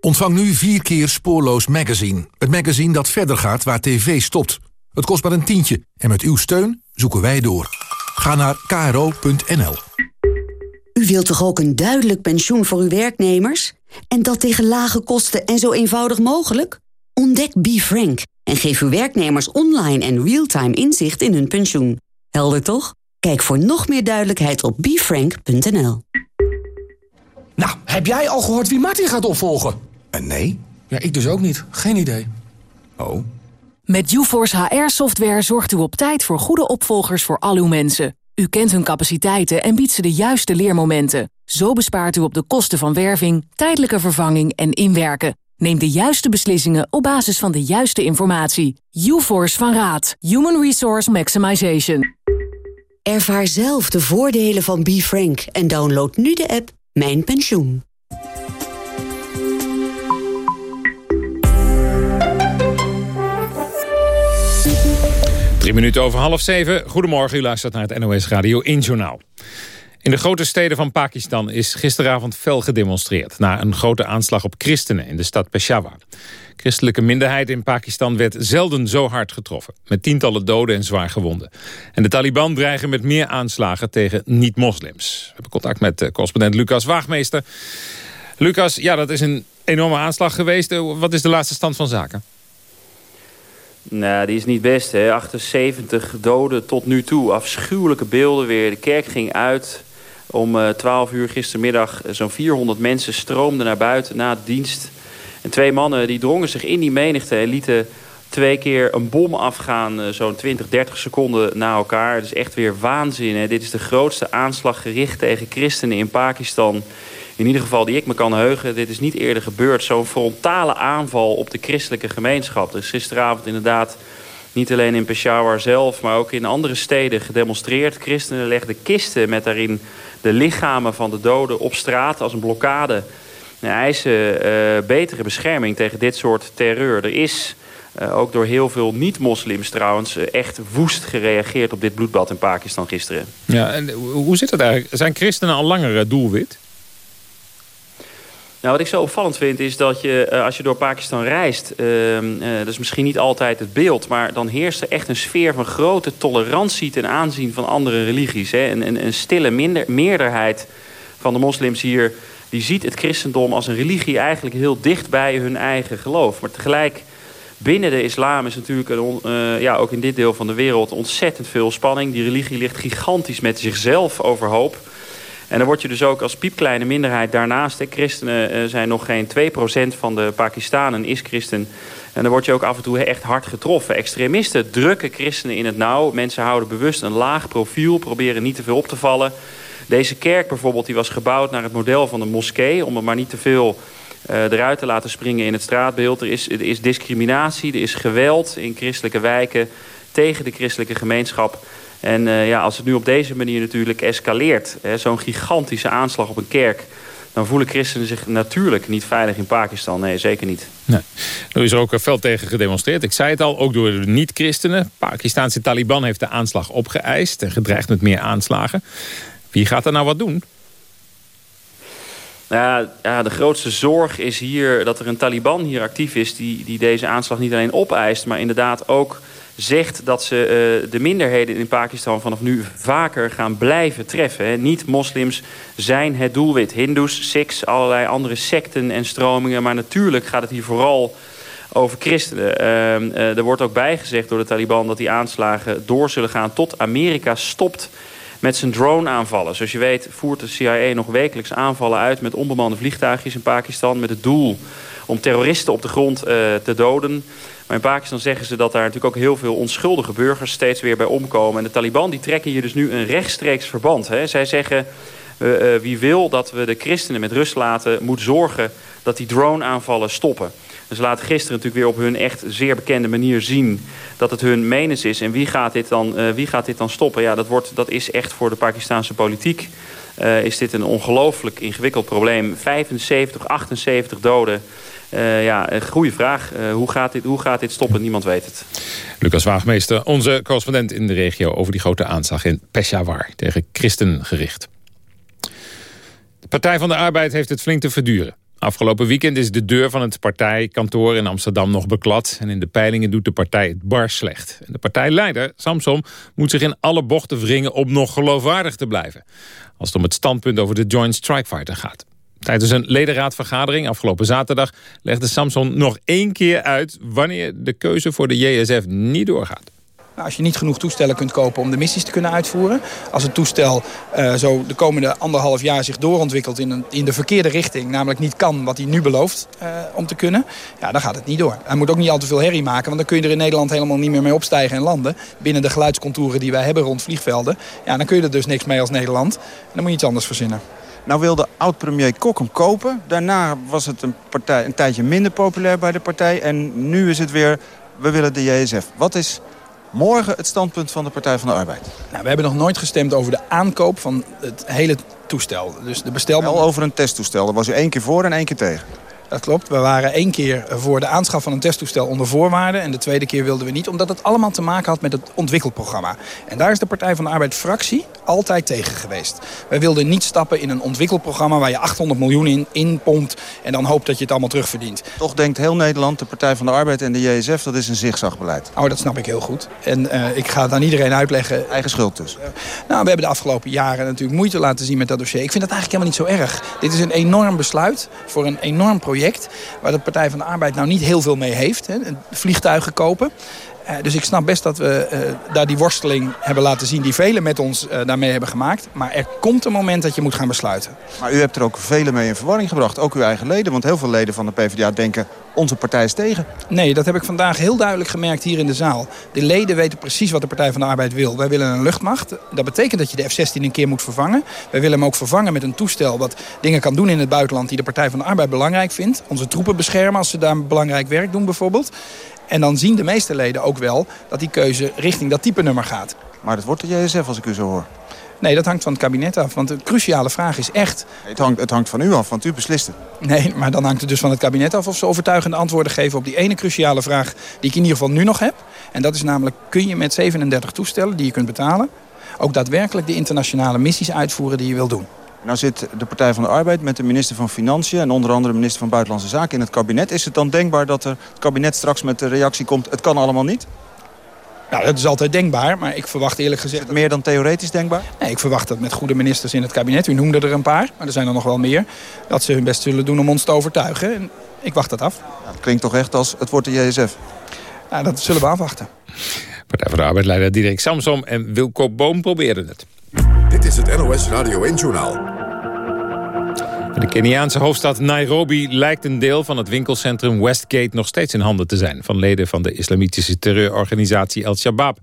Ontvang nu vier keer Spoorloos Magazine. Het magazine dat verder gaat waar tv stopt. Het kost maar een tientje en met uw steun zoeken wij door. Ga naar kro.nl. U wilt toch ook een duidelijk pensioen voor uw werknemers? En dat tegen lage kosten en zo eenvoudig mogelijk? Ontdek BeFrank en geef uw werknemers online en real-time inzicht in hun pensioen. Helder toch? Kijk voor nog meer duidelijkheid op befrank.nl. Nou, heb jij al gehoord wie Martin gaat opvolgen? Uh, nee. Ja, ik dus ook niet. Geen idee. Oh. Met UForce HR-software zorgt u op tijd voor goede opvolgers voor al uw mensen. U kent hun capaciteiten en biedt ze de juiste leermomenten. Zo bespaart u op de kosten van werving, tijdelijke vervanging en inwerken. Neem de juiste beslissingen op basis van de juiste informatie. UForce van Raad. Human Resource Maximization. Ervaar zelf de voordelen van BeFrank en download nu de app Mijn Pensioen. Drie minuten over half zeven. Goedemorgen, u luistert naar het NOS Radio 1 Journaal. In de grote steden van Pakistan is gisteravond fel gedemonstreerd... na een grote aanslag op christenen in de stad Peshawar. Christelijke minderheid in Pakistan werd zelden zo hard getroffen... met tientallen doden en zwaar gewonden. En de Taliban dreigen met meer aanslagen tegen niet-moslims. We hebben contact met uh, correspondent Lucas Waagmeester. Lucas, ja, dat is een enorme aanslag geweest. Uh, wat is de laatste stand van zaken? Nou, die is niet best, hè. 78 doden tot nu toe. Afschuwelijke beelden weer. De kerk ging uit. Om uh, 12 uur gistermiddag zo'n 400 mensen stroomden naar buiten na de dienst. En twee mannen die drongen zich in die menigte en lieten twee keer een bom afgaan. Zo'n 20, 30 seconden na elkaar. Het is echt weer waanzin. Hè. Dit is de grootste aanslag gericht tegen christenen in Pakistan in ieder geval die ik me kan heugen. Dit is niet eerder gebeurd. Zo'n frontale aanval op de christelijke gemeenschap. Is gisteravond inderdaad niet alleen in Peshawar zelf... maar ook in andere steden gedemonstreerd. Christenen legden kisten met daarin de lichamen van de doden op straat als een blokkade. En eisen uh, betere bescherming tegen dit soort terreur. Er is... Uh, ook door heel veel niet-moslims trouwens... Uh, echt woest gereageerd op dit bloedbad in Pakistan gisteren. Ja, en hoe zit het eigenlijk? Zijn christenen al langer doelwit? Nou, wat ik zo opvallend vind is dat je, uh, als je door Pakistan reist... Uh, uh, dat is misschien niet altijd het beeld... maar dan heerst er echt een sfeer van grote tolerantie... ten aanzien van andere religies. Hè. Een, een, stille minder, meerderheid van de moslims hier... die ziet het christendom als een religie eigenlijk heel dicht bij hun eigen geloof. Maar tegelijk binnen de islam is natuurlijk uh, ja, ook in dit deel van de wereld ontzettend veel spanning. Die religie ligt gigantisch met zichzelf overhoop. En dan word je dus ook als piepkleine minderheid daarnaast... Hè, christenen uh, zijn nog geen 2% van de Pakistanen is christen... En dan word je ook af en toe echt hard getroffen. Extremisten drukken christenen in het nauw. Mensen houden bewust een laag profiel, proberen niet te veel op te vallen. Deze kerk bijvoorbeeld die was gebouwd naar het model van een moskee... om er maar niet te veel uh, eruit te laten springen in het straatbeeld. Er is, er is discriminatie, er is geweld in christelijke wijken... tegen de christelijke gemeenschap... En uh, ja, als het nu op deze manier natuurlijk escaleert... zo'n gigantische aanslag op een kerk... dan voelen christenen zich natuurlijk niet veilig in Pakistan. Nee, zeker niet. Nee. Er is er ook fel tegen gedemonstreerd. Ik zei het al, ook door de niet-christenen. Pakistanse Taliban heeft de aanslag opgeëist... en gedreigd met meer aanslagen. Wie gaat er nou wat doen? Nou ja, de grootste zorg is hier dat er een Taliban hier actief is... die, die deze aanslag niet alleen opeist, maar inderdaad ook zegt dat ze uh, de minderheden in Pakistan vanaf nu vaker gaan blijven treffen. Niet-moslims zijn het doelwit. Hindoes, Sikhs, allerlei andere secten en stromingen. Maar natuurlijk gaat het hier vooral over christenen. Ehm, eh, er wordt ook bijgezegd door de Taliban dat die aanslagen door zullen gaan tot Amerika stopt met zijn drone-aanvallen. Zoals je weet voert de CIA nog wekelijks aanvallen uit met onbemande vliegtuigjes in Pakistan... met het doel om terroristen op de grond eh, te doden. Maar in Pakistan zeggen ze dat daar natuurlijk ook heel veel onschuldige burgers steeds weer bij omkomen. En de Taliban die trekken hier dus nu een rechtstreeks verband. Hè. Zij zeggen, uh, wie wil dat we de christenen met rust laten... moet zorgen dat die drone-aanvallen stoppen. Dus laten gisteren natuurlijk weer op hun echt zeer bekende manier zien dat het hun menens is. En wie gaat dit dan, uh, wie gaat dit dan stoppen? Ja, dat, wordt, dat is echt voor de Pakistanse politiek is dit een ongelooflijk ingewikkeld probleem. 75, 78 doden. Uh, ja, goede vraag. Uh, hoe, gaat dit, hoe gaat dit stoppen? Niemand weet het. Lucas Waagmeester, onze correspondent in de regio... over die grote aanslag in Peshawar tegen christen gericht. De Partij van de Arbeid heeft het flink te verduren. Afgelopen weekend is de deur van het partijkantoor in Amsterdam nog beklad. En in de peilingen doet de partij het bar slecht. En de partijleider, Samsom, moet zich in alle bochten wringen om nog geloofwaardig te blijven. Als het om het standpunt over de Joint Strike Fighter gaat. Tijdens een ledenraadvergadering afgelopen zaterdag legde Samson nog één keer uit wanneer de keuze voor de JSF niet doorgaat. Als je niet genoeg toestellen kunt kopen om de missies te kunnen uitvoeren. Als het toestel uh, zo de komende anderhalf jaar zich doorontwikkelt in, een, in de verkeerde richting. Namelijk niet kan wat hij nu belooft uh, om te kunnen. Ja, dan gaat het niet door. Hij moet ook niet al te veel herrie maken. Want dan kun je er in Nederland helemaal niet meer mee opstijgen en landen. Binnen de geluidscontouren die wij hebben rond vliegvelden. Ja, dan kun je er dus niks mee als Nederland. Dan moet je iets anders verzinnen. Nou wilde oud-premier Kok hem kopen. Daarna was het een, partij, een tijdje minder populair bij de partij. En nu is het weer, we willen de JSF. Wat is morgen het standpunt van de Partij van de Arbeid? Nou, we hebben nog nooit gestemd over de aankoop van het hele toestel. Dus de bestel... Wel over een testtoestel. Daar was u één keer voor en één keer tegen. Dat klopt. We waren één keer voor de aanschaf van een testtoestel onder voorwaarden. En de tweede keer wilden we niet, omdat het allemaal te maken had met het ontwikkelprogramma. En daar is de Partij van de Arbeid fractie altijd tegen geweest. Wij wilden niet stappen in een ontwikkelprogramma waar je 800 miljoen in, pompt... en dan hoopt dat je het allemaal terugverdient. Toch denkt heel Nederland, de Partij van de Arbeid en de JSF... dat is een zigzagbeleid. Oh, dat snap ik heel goed. En uh, ik ga het aan iedereen uitleggen. Eigen schuld dus? Uh, nou, we hebben de afgelopen jaren natuurlijk moeite laten zien met dat dossier. Ik vind dat eigenlijk helemaal niet zo erg. Dit is een enorm besluit voor een enorm project waar de Partij van de Arbeid nou niet heel veel mee heeft. Hè. Vliegtuigen kopen. Uh, dus ik snap best dat we uh, daar die worsteling hebben laten zien... die velen met ons uh, daarmee hebben gemaakt. Maar er komt een moment dat je moet gaan besluiten. Maar u hebt er ook velen mee in verwarring gebracht. Ook uw eigen leden. Want heel veel leden van de PvdA denken... onze partij is tegen. Nee, dat heb ik vandaag heel duidelijk gemerkt hier in de zaal. De leden weten precies wat de Partij van de Arbeid wil. Wij willen een luchtmacht. Dat betekent dat je de F-16 een keer moet vervangen. Wij willen hem ook vervangen met een toestel... wat dingen kan doen in het buitenland... die de Partij van de Arbeid belangrijk vindt. Onze troepen beschermen als ze daar belangrijk werk doen bijvoorbeeld. En dan zien de meeste leden ook wel dat die keuze richting dat type nummer gaat. Maar dat wordt de JSF als ik u zo hoor. Nee, dat hangt van het kabinet af. Want de cruciale vraag is echt... Het hangt, het hangt van u af, want u beslist het. Nee, maar dan hangt het dus van het kabinet af... of ze overtuigende antwoorden geven op die ene cruciale vraag... die ik in ieder geval nu nog heb. En dat is namelijk, kun je met 37 toestellen die je kunt betalen... ook daadwerkelijk de internationale missies uitvoeren die je wil doen? Nou zit de Partij van de Arbeid met de minister van Financiën... en onder andere de minister van Buitenlandse Zaken in het kabinet. Is het dan denkbaar dat er het kabinet straks met de reactie komt... het kan allemaal niet? Nou, dat is altijd denkbaar, maar ik verwacht eerlijk gezegd... Is het meer dan theoretisch denkbaar? Nee, ik verwacht dat met goede ministers in het kabinet... u noemde er een paar, maar er zijn er nog wel meer... dat ze hun best zullen doen om ons te overtuigen. En ik wacht dat af. Nou, het klinkt toch echt als het wordt de JSF? Nou, dat zullen we afwachten. Partij van de Arbeidleider Dirk Samsom en Wilco Boom probeerden het. Dit is het NOS Radio 1-journaal. In de Keniaanse hoofdstad Nairobi lijkt een deel van het winkelcentrum Westgate nog steeds in handen te zijn van leden van de islamitische terreurorganisatie Al-Shabaab.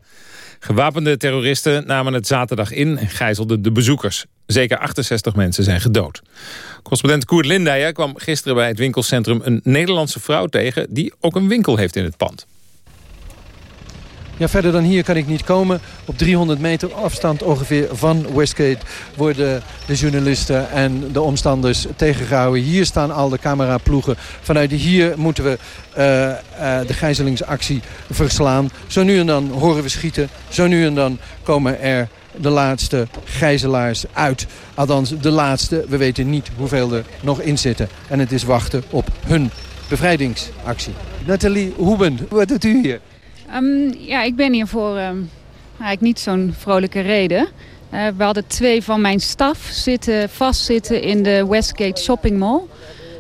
Gewapende terroristen namen het zaterdag in en gijzelden de bezoekers. Zeker 68 mensen zijn gedood. Correspondent Koert Lindijer kwam gisteren bij het winkelcentrum een Nederlandse vrouw tegen die ook een winkel heeft in het pand. Ja, verder dan hier kan ik niet komen. Op 300 meter afstand ongeveer van Westgate worden de journalisten en de omstanders tegengehouden. Hier staan al de cameraploegen. Vanuit hier moeten we uh, uh, de gijzelingsactie verslaan. Zo nu en dan horen we schieten. Zo nu en dan komen er de laatste gijzelaars uit. Althans, de laatste. We weten niet hoeveel er nog in zitten. En het is wachten op hun bevrijdingsactie. Nathalie Hoeben, wat doet u hier? Um, ja, ik ben hier voor um, eigenlijk niet zo'n vrolijke reden. Uh, we hadden twee van mijn staf zitten, vastzitten in de Westgate Shopping Mall.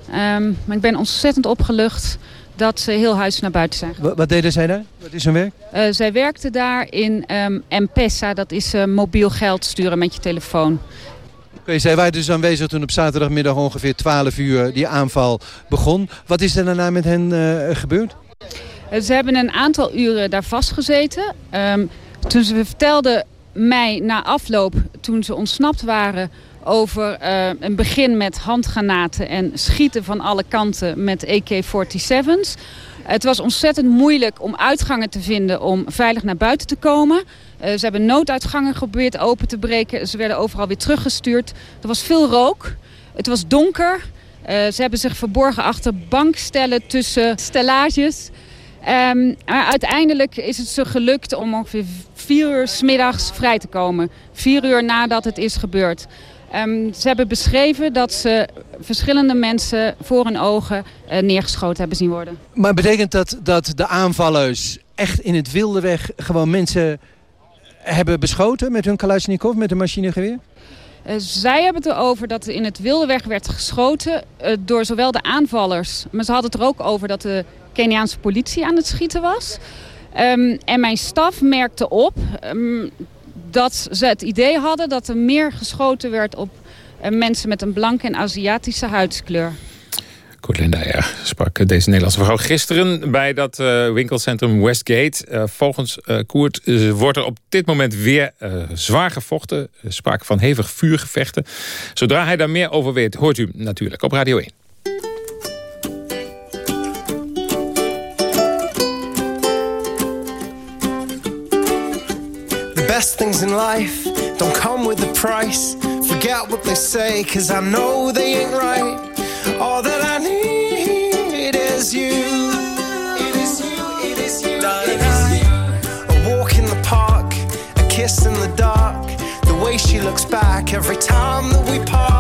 Um, maar ik ben ontzettend opgelucht dat ze heel huis naar buiten zijn gegaan. Wat, deden zij daar? Wat is hun werk? Eh, zij werkte daar in ehm M-Pesa, dat is eh, mobiel geld sturen met je telefoon. Oké, zij waren dus aanwezig toen op zaterdagmiddag ongeveer 12 uur die aanval begon. Wat is er daarna met hen eh, gebeurd? Eh, Ze hebben een aantal uren daar vastgezeten. Ehm, toen ze vertelden mij na afloop, toen ze ontsnapt waren... over eh, een begin met handgranaten en schieten van alle kanten met AK-47's. Het was ontzettend moeilijk om uitgangen te vinden om veilig naar buiten te komen. Eh, ze hebben nooduitgangen geprobeerd open te breken. Ze werden overal weer teruggestuurd. Er was veel rook. Het was donker. Ze hebben zich verborgen achter bankstellen tussen stellages. Ehm, maar uiteindelijk is het ze gelukt om ongeveer vier uur 's middags vrij te komen. Vier uur nadat het is gebeurd. Ehm, ze hebben beschreven dat ze verschillende mensen voor hun ogen eh, neergeschoten hebben zien worden. Maar betekent dat dat de aanvallers echt in het wilde weg gewoon mensen hebben beschoten met hun Kalashnikov, met een machinegeweer? Eh, zij hebben het erover dat er in het wilde weg werd geschoten eh, door zowel de aanvallers... maar ze hadden het er ook over dat de Keniaanse politie aan het schieten was. Ehm, en mijn staf merkte op ehm, dat ze het idee hadden dat er meer geschoten werd op eh, mensen met een blanke en Aziatische huidskleur. Koert Deijer sprak deze Nederlandse vrouw gisteren bij dat eh, winkelcentrum Westgate. Eh, volgens eh, Koert wordt er op dit moment weer zwaar gevochten. Sprake van hevig vuurgevechten. Zodra hij daar meer over weet, hoort u natuurlijk op Radio 1. The best things in life don't come with a price. Forget what they say, cause I know they ain't right. All that I need is you. It is you, it is you, it is you. A walk in the park, a kiss in the dark. The way she looks back every time that we part.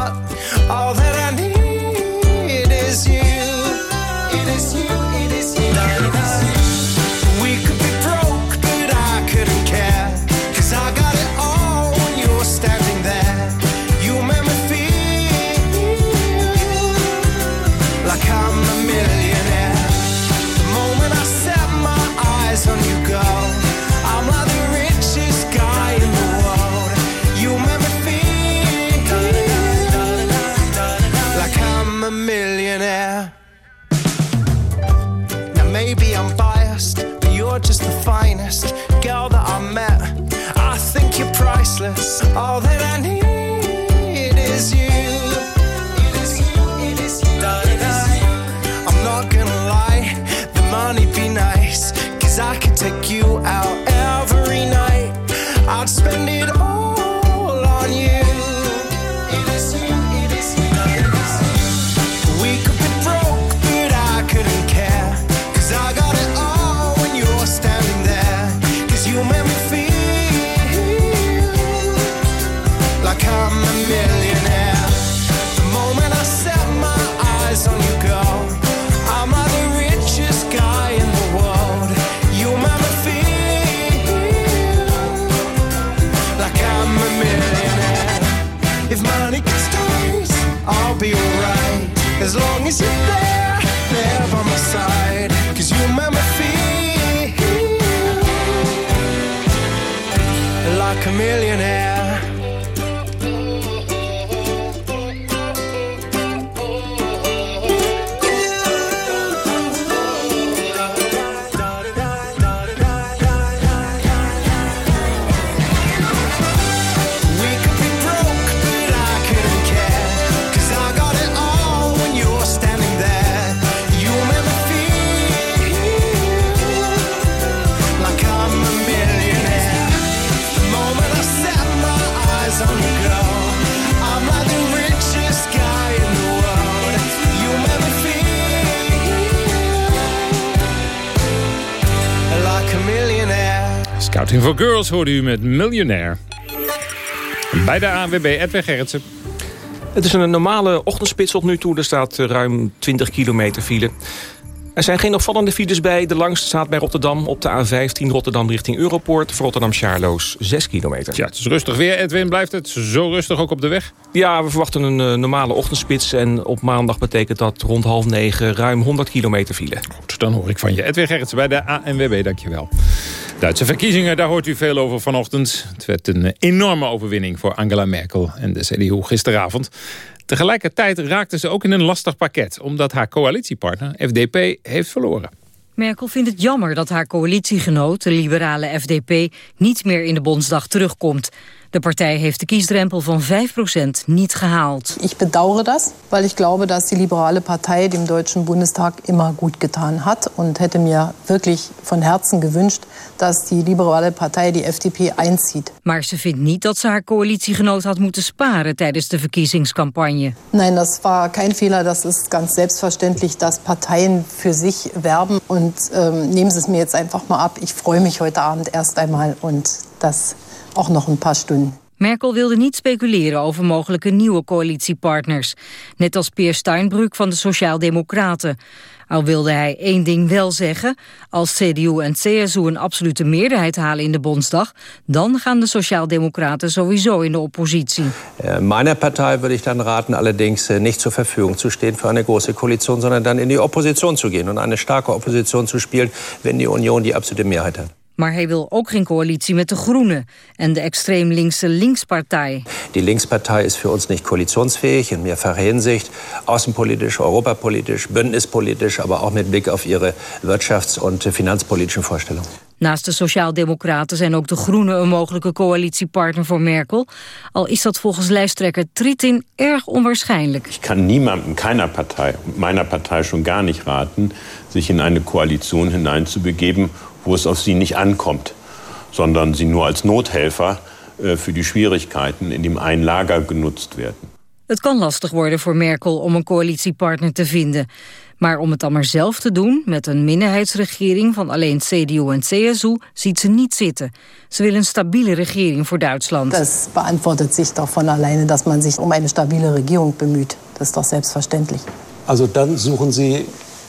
For Girls hoorde u met Miljonair. Bij de ANWB, Edwin Gerritsen. Het is een normale ochtendspits tot nu toe. Er staat eh, ruim 20 kilometer file. Er zijn geen opvallende files bij. De langste staat bij Rotterdam op de A15 Rotterdam richting Europoort. Voor Rotterdam-Charloes 6 kilometer. Ja, het is rustig weer. Edwin, blijft het zo rustig ook op de weg? Ja, we verwachten een uh, normale ochtendspits. En op maandag betekent dat rond half negen ruim 100 kilometer file. Goed, dan hoor ik van je. Edwin Gerrits bij de ANWB, dankjewel. Duitse verkiezingen, daar hoort u veel over vanochtend. Het werd een enorme overwinning voor Angela Merkel en de CDU gisteravond. Tegelijkertijd raakte ze ook in een lastig pakket... omdat haar coalitiepartner FDP heeft verloren. Merkel vindt het jammer dat haar coalitiegenoot, de liberale FDP... niet meer in de Bondsdag terugkomt. De Partei heeft de kiesdrempel van 5% niet gehaald. Ich bedauere das, weil ich glaube, dass die liberale Partei dem Deutschen Bundestag immer gut getan hat und hätte mir wirklich von Herzen gewünscht, dass die liberale Partei die FDP einzieht. Maar ze vindt niet dat ze haar coalitiegenoot had moeten sparen tijdens de verkiezingscampagne. Nein, das war kein Fehler. Das ist ganz selbstverständlich, dass Parteien für sich werben. Und ähm, nehmen Sie es mir jetzt einfach mal ab. Ich freue mich heute Abend erst einmal und das auch nog een paar stunden. Merkel wilde niet speculeren over mogelijke nieuwe coalitiepartners. Net als Peer Steinbrück van de Sociaaldemocraten. Al wilde hij één ding wel zeggen. Als CDU en CSU een absolute meerderheid halen in de Bondsdag... dan gaan de Sociaaldemocraten sowieso in de oppositie. Uh, meiner Partei würde ich dann raten, allerdings uh, nicht zur Verfügung zu stehen für eine große Koalition... sondern dann in die Opposition zu gehen und eine starke Opposition zu spielen... wenn die Union die absolute Mehrheit hat. Maar hij wil ook geen coalitie met de Groenen en de extreem linkse Linkspartei. Die Linkspartei is voor ons niet coalitionsfähig in mehrfacher Hinsicht. Außenpolitisch, europapolitisch, bündnispolitisch, aber auch mit Blick auf ihre wirtschafts- und finanzpolitischen Vorstellungen. Naast de Sociaaldemocraten zijn ook de Groenen een mogelijke coalitiepartner voor Merkel. Al is dat volgens lijsttrekker Tritin erg onwaarschijnlijk. Ik kan niemandem, keiner Partei, meiner Partei schon gar nicht raten, zich in eine Koalition hineinzubegeben, wo es auf sie nicht ankommt, sondern sie nur als Nothelfer für die Schwierigkeiten in dem einen Lager genutzt werden. Het kan lastig worden voor Merkel om een coalitiepartner te vinden. Maar om het dan maar zelf te doen, met een minderheidsregering van alleen CDU en CSU, ziet ze niet zitten. Ze wil een stabiele regering voor Duitsland. Dat beantwortet zich toch van alleine, dat man zich om een stabiele regering bemüht. Dat is toch selbstverständlich. Also dan zoeken Sie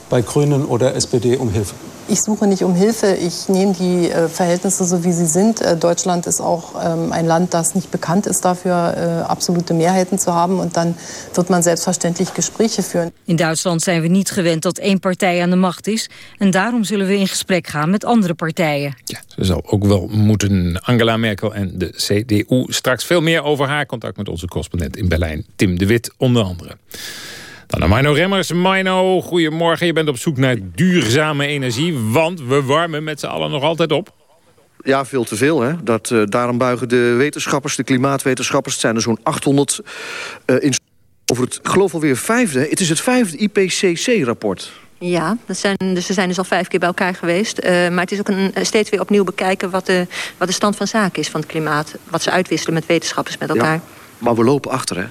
bij Grünen oder SPD um Hilfe? Ich suche nicht um Hilfe. Ich nehme die äh, Verhältnisse so, wie sie sind. Äh, Deutschland ist auch ähm, ein Land, das nicht bekannt ist dafür, äh, absolute Mehrheiten zu haben. Und dann wird man selbstverständlich Gespräche führen. In Duitsland zijn we niet gewend dat één partij aan de macht is. En daarom zullen we in gesprek gaan met andere partijen. Ja, ze zal ook wel moeten. Angela Merkel en de CDU. Straks veel meer over haar contact met onze correspondent in Berlijn. Tim de Wit onder andere. Dan naar Mino Remmers. Mino, goedemorgen. Je bent op zoek naar duurzame energie, want we warmen met z'n allen nog altijd op. Ja, veel te veel. Hè? Dat, uh, daarom buigen de wetenschappers, de klimaatwetenschappers... het zijn er zo'n 800 uh, in, over het, geloof alweer vijfde. Het is het vijfde IPCC-rapport. Ja, dat zijn, dus ze zijn dus al vijf keer bij elkaar geweest. Uh, maar het is ook een, steeds weer opnieuw bekijken... Wat de, wat de stand van zaken is van het klimaat. Wat ze uitwisselen met wetenschappers met elkaar. Ja, maar we lopen achter, hè?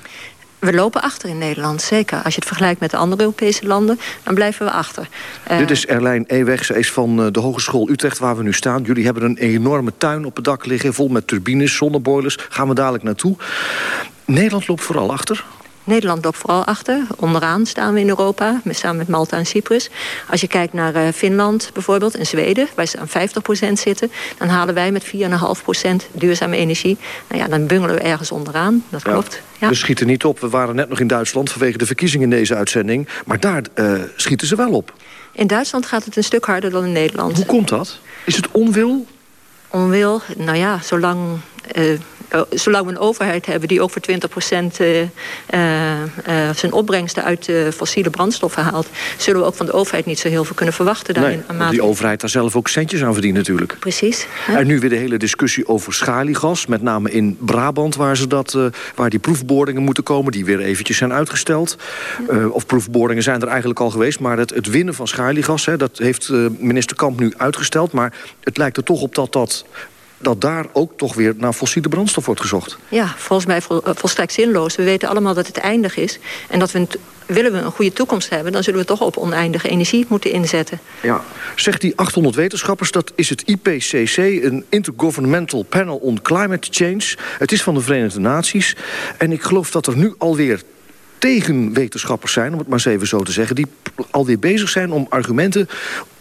We lopen achter in Nederland, zeker. Als je het vergelijkt met de andere Europese landen, dan blijven we achter. Uh... Dit is Erlijn Eweg, ze is van de Hogeschool Utrecht waar we nu staan. Jullie hebben een enorme tuin op het dak liggen, vol met turbines, zonneboilers. Gaan we dadelijk naartoe. Nederland loopt vooral achter. Nederland loopt vooral achter. Onderaan staan we in Europa, samen met Malta en Cyprus. Als je kijkt naar uh, Finland bijvoorbeeld en Zweden... waar ze aan 50% zitten... dan halen wij met 4,5% duurzame energie. Nou ja, dan bungelen we ergens onderaan. Dat ja. klopt. Ja. We schieten niet op. We waren net nog in Duitsland vanwege de verkiezingen in deze uitzending. Maar daar uh, schieten ze wel op. In Duitsland gaat het een stuk harder dan in Nederland. Hoe komt dat? Is het onwil? Onwil? Nou ja, zolang... Uh, Uh, zolang we een overheid hebben die ook voor 20% uh, uh, zijn opbrengsten uit fossiele brandstoffen haalt... zullen we ook van de overheid niet zo heel veel kunnen verwachten. Daarin, nee, die overheid daar zelf ook centjes aan verdient natuurlijk. Precies. Hè? En nu weer de hele discussie over schaliegas. Met name in Brabant waar, ze dat, waar die proefboringen moeten komen... die weer eventjes zijn uitgesteld. Ja. of proefboringen zijn er eigenlijk al geweest... maar het, het winnen van schaliegas, hè, dat heeft minister Kamp nu uitgesteld. Maar het lijkt er toch op dat dat dat daar ook toch weer naar fossiele brandstof wordt gezocht. Ja, volgens mij vol, volstrekt zinloos. We weten allemaal dat het eindig is. En dat we een willen we een goede toekomst hebben... dan zullen we toch op oneindige energie moeten inzetten. Ja, zegt die 800 wetenschappers, dat is het IPCC... een Intergovernmental Panel on Climate Change. Het is van de Verenigde Naties. En ik geloof dat er nu alweer tegenwetenschappers zijn, om het maar eens even zo te zeggen... die alweer bezig zijn om argumenten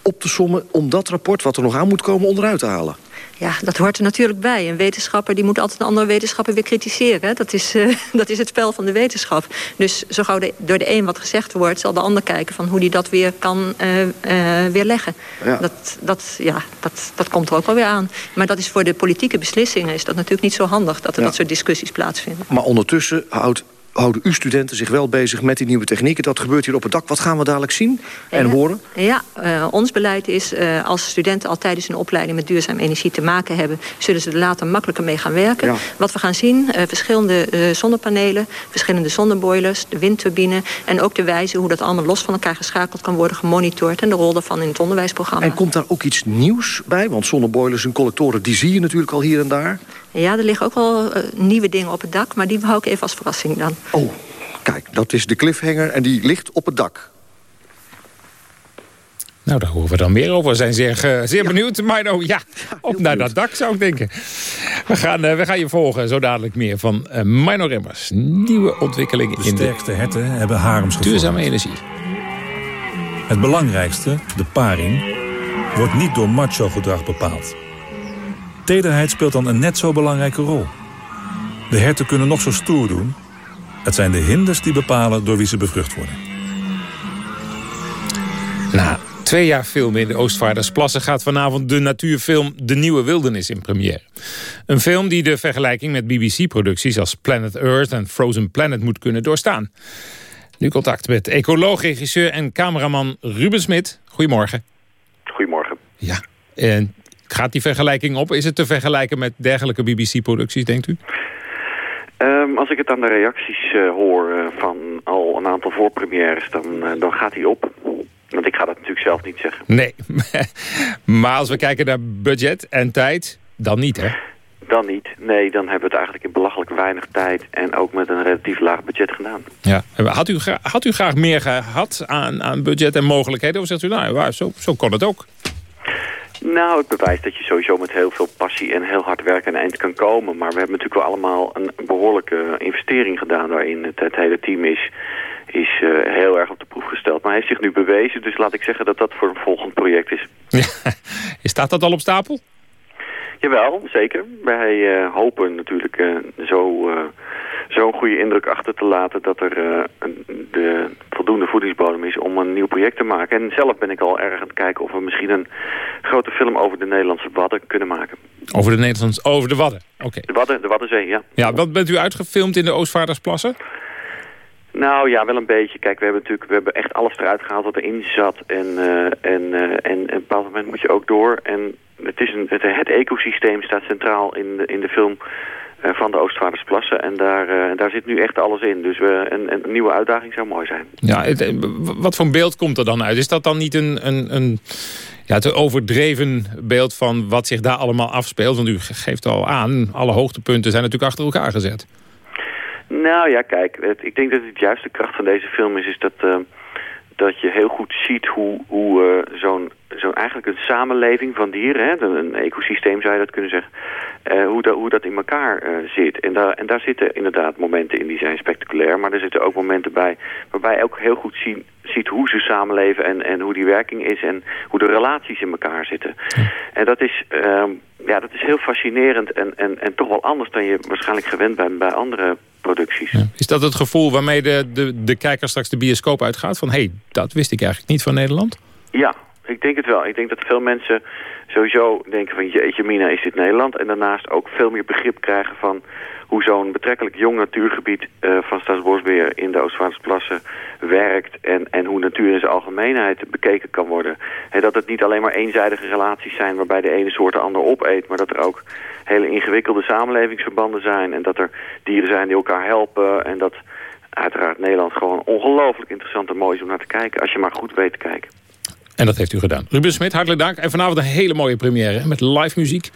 op te sommen... om dat rapport, wat er nog aan moet komen, onderuit te halen. Ja, dat hoort er natuurlijk bij. Een wetenschapper die moet altijd een andere wetenschapper weer kritiseren. Dat is, uh, <laughs> dat is het spel van de wetenschap. Dus zo gauw de, door de een wat gezegd wordt... zal de ander kijken van hoe die dat weer kan uh, uh, weerleggen. Ja. Dat, dat, ja, dat, dat komt er ook wel weer aan. Maar dat is voor de politieke beslissingen... is dat natuurlijk niet zo handig dat er ja. dat soort discussies plaatsvinden. Maar ondertussen houdt houden uw studenten zich wel bezig met die nieuwe technieken. Dat gebeurt hier op het dak. Wat gaan we dadelijk zien en horen? Ja, uh, ons beleid is uh, als studenten al tijdens hun opleiding met duurzame energie te maken hebben... zullen ze er later makkelijker mee gaan werken. Ja. Wat we gaan zien, uh, verschillende zonnepanelen, verschillende zonneboilers, de windturbine... en ook de wijze hoe dat allemaal los van elkaar geschakeld kan worden gemonitord... en de rol daarvan in het onderwijsprogramma. En komt daar ook iets nieuws bij? Want zonneboilers en collectoren, die zie je natuurlijk al hier en daar. Ja, er liggen ook wel uh, nieuwe dingen op het dak, maar die hou ik even als verrassing dan. Oh, kijk, dat is de cliffhanger en die ligt op het dak. Nou, daar horen we dan meer over. We zijn zeer, uh, zeer ja. benieuwd. Nou, ja, op naar dat dak zou ik denken. We gaan, uh, we gaan je volgen, zo dadelijk meer van uh, Mino Remmers. Nieuwe ontwikkelingen de in de... sterkste herten hebben harems. Duurzame energie. Het belangrijkste, de paring, wordt niet door macho-gedrag bepaald. Tederheid speelt dan een net zo belangrijke rol. De herten kunnen nog zo stoer doen. Het zijn de hinders die bepalen door wie ze bevrucht worden. Na twee jaar filmen in de Oostvaardersplassen... gaat vanavond de natuurfilm De Nieuwe Wildernis in première. Een film die de vergelijking met BBC-producties... als Planet Earth en Frozen Planet moet kunnen doorstaan. Nu contact met ecoloog, regisseur en cameraman Ruben Smit. Goedemorgen. Goedemorgen. Ja, en Gaat die vergelijking op? Is het te vergelijken met dergelijke BBC-producties, denkt u? Um, als ik het aan de reacties uh, hoor uh, van al een aantal voorpremières, dan, uh, dan gaat hij op. Want ik ga dat natuurlijk zelf niet zeggen. Nee, <laughs> maar als we kijken naar budget en tijd, dan niet, hè? Dan niet. Nee, dan hebben we het eigenlijk in belachelijk weinig tijd... en ook met een relatief laag budget gedaan. Ja. Had, u, had u graag meer gehad aan, aan budget en mogelijkheden? Of zegt u, nou, zo, zo kon het ook? Nou, het bewijst dat je sowieso met heel veel passie en heel hard werken aan eind kan komen. Maar we hebben natuurlijk wel allemaal een behoorlijke investering gedaan daarin. Het, hele team is, is uh, heel erg op de proef gesteld. Maar hij heeft zich nu bewezen, dus laat ik zeggen dat dat voor een volgend project is. <laughs> Ja, staat dat al op stapel? Jawel, zeker. Wij uh, hopen natuurlijk uh, zo zo'n goede indruk achter te laten dat er de voldoende voedingsbodem is om een nieuw project te maken. En zelf ben ik al erg aan het kijken of we misschien een grote film over de Nederlandse Wadden kunnen maken. Over de Nederlandse, over de Wadden, oké. Okay. De Wadden, de Waddenzee, ja. Ja, wat bent u uitgefilmd in de Oostvaardersplassen? Nou ja, wel een beetje. Kijk, we hebben natuurlijk we hebben echt alles eruit gehaald wat erin zat. En, uh, en, uh, en, en op een bepaald moment moet je ook door. En het, is een, het, het ecosysteem staat centraal in de, in de film van de Oostvaardersplassen. En daar, uh, daar zit nu echt alles in. Dus uh, een, een, nieuwe uitdaging zou mooi zijn. Ja, het, wat voor beeld komt er dan uit? Is dat dan niet een, een, een ja, te overdreven beeld van wat zich daar allemaal afspeelt? Want u geeft al aan, alle hoogtepunten zijn natuurlijk achter elkaar gezet. Nou ja, kijk, het, ik denk dat het juist de kracht van deze film is... is dat, uh, dat je heel goed ziet hoe, hoe zo'n zo'n eigenlijk een samenleving van dieren, hè, een ecosysteem zou je dat kunnen zeggen, uh, hoe, dat, hoe dat in elkaar uh, zit. En, daar, en daar zitten inderdaad momenten in die zijn spectaculair, maar er zitten ook momenten bij waarbij je ook heel goed zien, ziet hoe ze samenleven en, en hoe die werking is en hoe de relaties in elkaar zitten. En dat is, uh, ja, dat is heel fascinerend en, en, en toch wel anders dan je waarschijnlijk gewend bent bij andere producties. Ja. Is dat het gevoel waarmee de, de, de kijker straks de bioscoop uitgaat? Van hé, hey, dat wist ik eigenlijk niet van Nederland? Ja, ik denk het wel. Ik denk dat veel mensen sowieso denken van jeetje mina is dit Nederland. En daarnaast ook veel meer begrip krijgen van hoe zo'n betrekkelijk jong natuurgebied uh, van Staatsbosbeheer in de Oostvaardersplassen werkt. En, en hoe natuur in zijn algemeenheid bekeken kan worden. He, dat het niet alleen maar eenzijdige relaties zijn waarbij de ene soort de ander opeet. Maar dat er ook hele ingewikkelde samenlevingsverbanden zijn. En dat er dieren zijn die elkaar helpen. En dat uiteraard Nederland gewoon ongelooflijk interessant en mooi is om naar te kijken. Als je maar goed weet te kijken. En dat heeft u gedaan. Ruben Smit, hartelijk dank. En vanavond een hele mooie première met live muziek.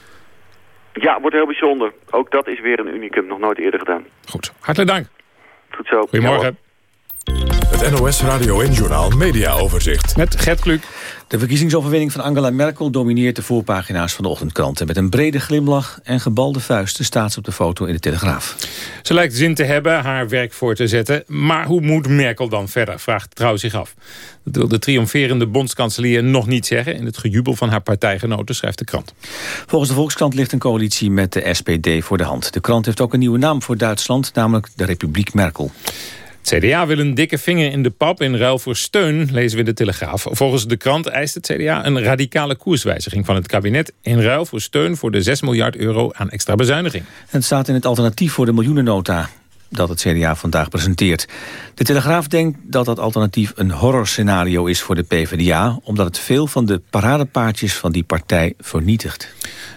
Ja, wordt heel bijzonder. Ook dat is weer een unicum, nog nooit eerder gedaan. Goed, hartelijk dank. Goed zo. Goedemorgen. Het NOS Radio en Journaal Media Overzicht. Met Gert Kluk. De verkiezingsoverwinning van Angela Merkel domineert de voorpagina's van de ochtendkranten. Met een brede glimlach en gebalde vuisten staat ze op de foto in de Telegraaf. Ze lijkt zin te hebben haar werk voor te zetten. Maar hoe moet Merkel dan verder, vraagt Trouw zich af. Dat wil de triomferende bondskanselier nog niet zeggen. In het gejubel van haar partijgenoten schrijft de krant. Volgens de Volkskrant ligt een coalitie met de SPD voor de hand. De krant heeft ook een nieuwe naam voor Duitsland, namelijk de Republiek Merkel. CDA wil een dikke vinger in de pap in ruil voor steun, lezen we de Telegraaf. Volgens de krant eist het CDA een radicale koerswijziging van het kabinet... in ruil voor steun voor de 6 miljard euro aan extra bezuiniging. Het staat in het alternatief voor de miljoenennota dat het CDA vandaag presenteert. De Telegraaf denkt dat dat alternatief een horrorscenario is voor de PvdA... omdat het veel van de paradepaardjes van die partij vernietigt.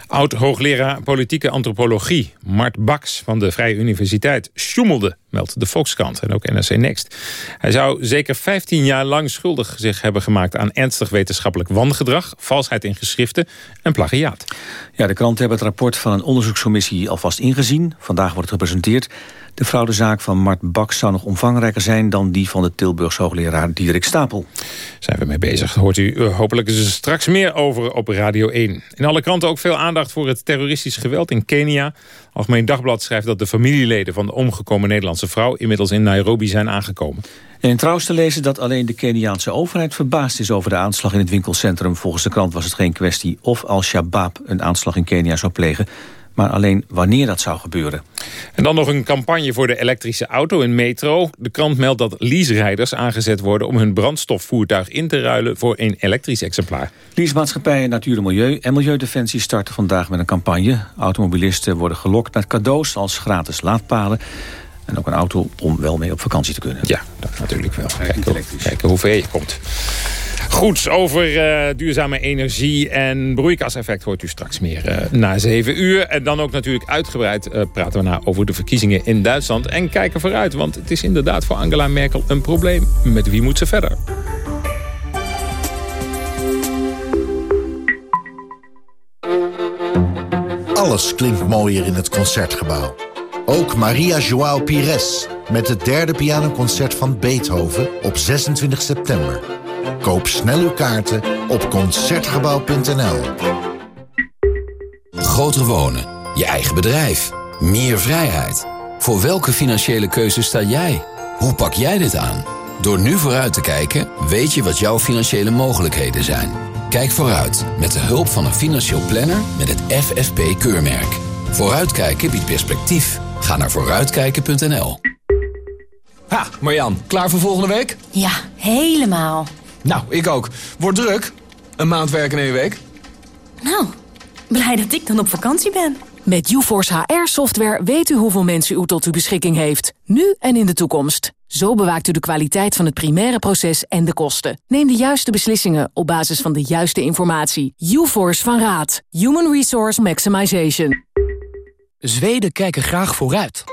Oud-hoogleraar politieke antropologie Mart Baks van de Vrije Universiteit sjoemelde, meldt de Volkskrant en ook NRC Next. Hij zou zeker 15 jaar lang schuldig zich hebben gemaakt aan ernstig wetenschappelijk wangedrag, valsheid in geschriften en plagiaat. Ja, de kranten hebben het rapport van een onderzoekscommissie alvast ingezien. Vandaag wordt het gepresenteerd. De fraudezaak van Mart Baks zou nog omvangrijker zijn... dan die van de Tilburgse hoogleraar Diederik Stapel. Zijn we mee bezig. Hoort u uh, hopelijk straks meer over op Radio 1. In alle kranten ook veel aandacht voor het terroristisch geweld in Kenia. Algemeen Dagblad schrijft dat de familieleden van de omgekomen Nederlandse vrouw... inmiddels in Nairobi zijn aangekomen. En in trouwens te lezen dat alleen de Keniaanse overheid verbaasd is over de aanslag in het winkelcentrum. Volgens de krant was het geen kwestie of Al-Shabaab een aanslag in Kenia zou plegen maar alleen wanneer dat zou gebeuren. En dan nog een campagne voor de elektrische auto in Metro. De krant meldt dat leaserijders aangezet worden om hun brandstofvoertuig in te ruilen voor een elektrisch exemplaar. Leasemaatschappijen Natuur en Milieu en Milieudefensie starten vandaag met een campagne. Automobilisten worden gelokt met cadeaus als gratis laadpalen. En ook een auto om wel mee op vakantie te kunnen. Ja, dat natuurlijk wel. Kijken, kijken hoe ver je komt. Goed, over uh, duurzame energie en broeikaseffect hoort u straks meer uh, na zeven uur. En dan ook natuurlijk uitgebreid uh, praten we na over de verkiezingen in Duitsland. En kijken vooruit, want het is inderdaad voor Angela Merkel een probleem. Met wie moet ze verder? Alles klinkt mooier in het Concertgebouw. Ook Maria Joao Pires met het derde pianoconcert van Beethoven op 26 september. Koop snel uw kaarten op Concertgebouw.nl. Groter wonen, je eigen bedrijf, meer vrijheid. Voor welke financiële keuze sta jij? Hoe pak jij dit aan? Door nu vooruit te kijken, weet je wat jouw financiële mogelijkheden zijn. Kijk vooruit met de hulp van een financieel planner met het FFP-keurmerk. Vooruitkijken biedt perspectief. Ga naar vooruitkijken.nl. Ha, Marjan, klaar voor volgende week? Ja, helemaal. Nou, ik ook. Wordt druk. Een maand werken in één week. Nou, blij dat ik dan op vakantie ben. Met UForce HR-software weet u hoeveel mensen u tot uw beschikking heeft. Nu en in de toekomst. Zo bewaakt u de kwaliteit van het primaire proces en de kosten. Neem de juiste beslissingen op basis van de juiste informatie. UForce van Raad. Human Resource Maximization. Zweden kijken graag vooruit.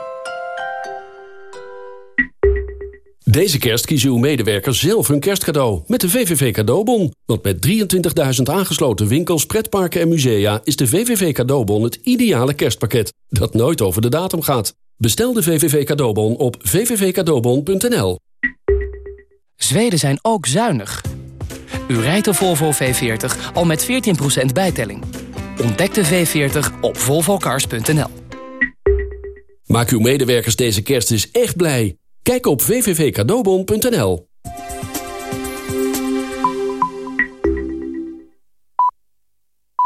Deze kerst kiezen uw medewerkers zelf hun kerstcadeau met de VVV Cadeaubon. Want met 23.000 aangesloten winkels, pretparken en musea... is de VVV Cadeaubon het ideale kerstpakket dat nooit over de datum gaat. Bestel de VVV Cadeaubon op vvvcadeaubon.nl. Zweden zijn ook zuinig. U rijdt de Volvo V40 al met 14% bijtelling. Ontdek de V40 op volvocars.nl. Maak uw medewerkers deze kerst eens echt blij. Kijk op www.cadeaubon.nl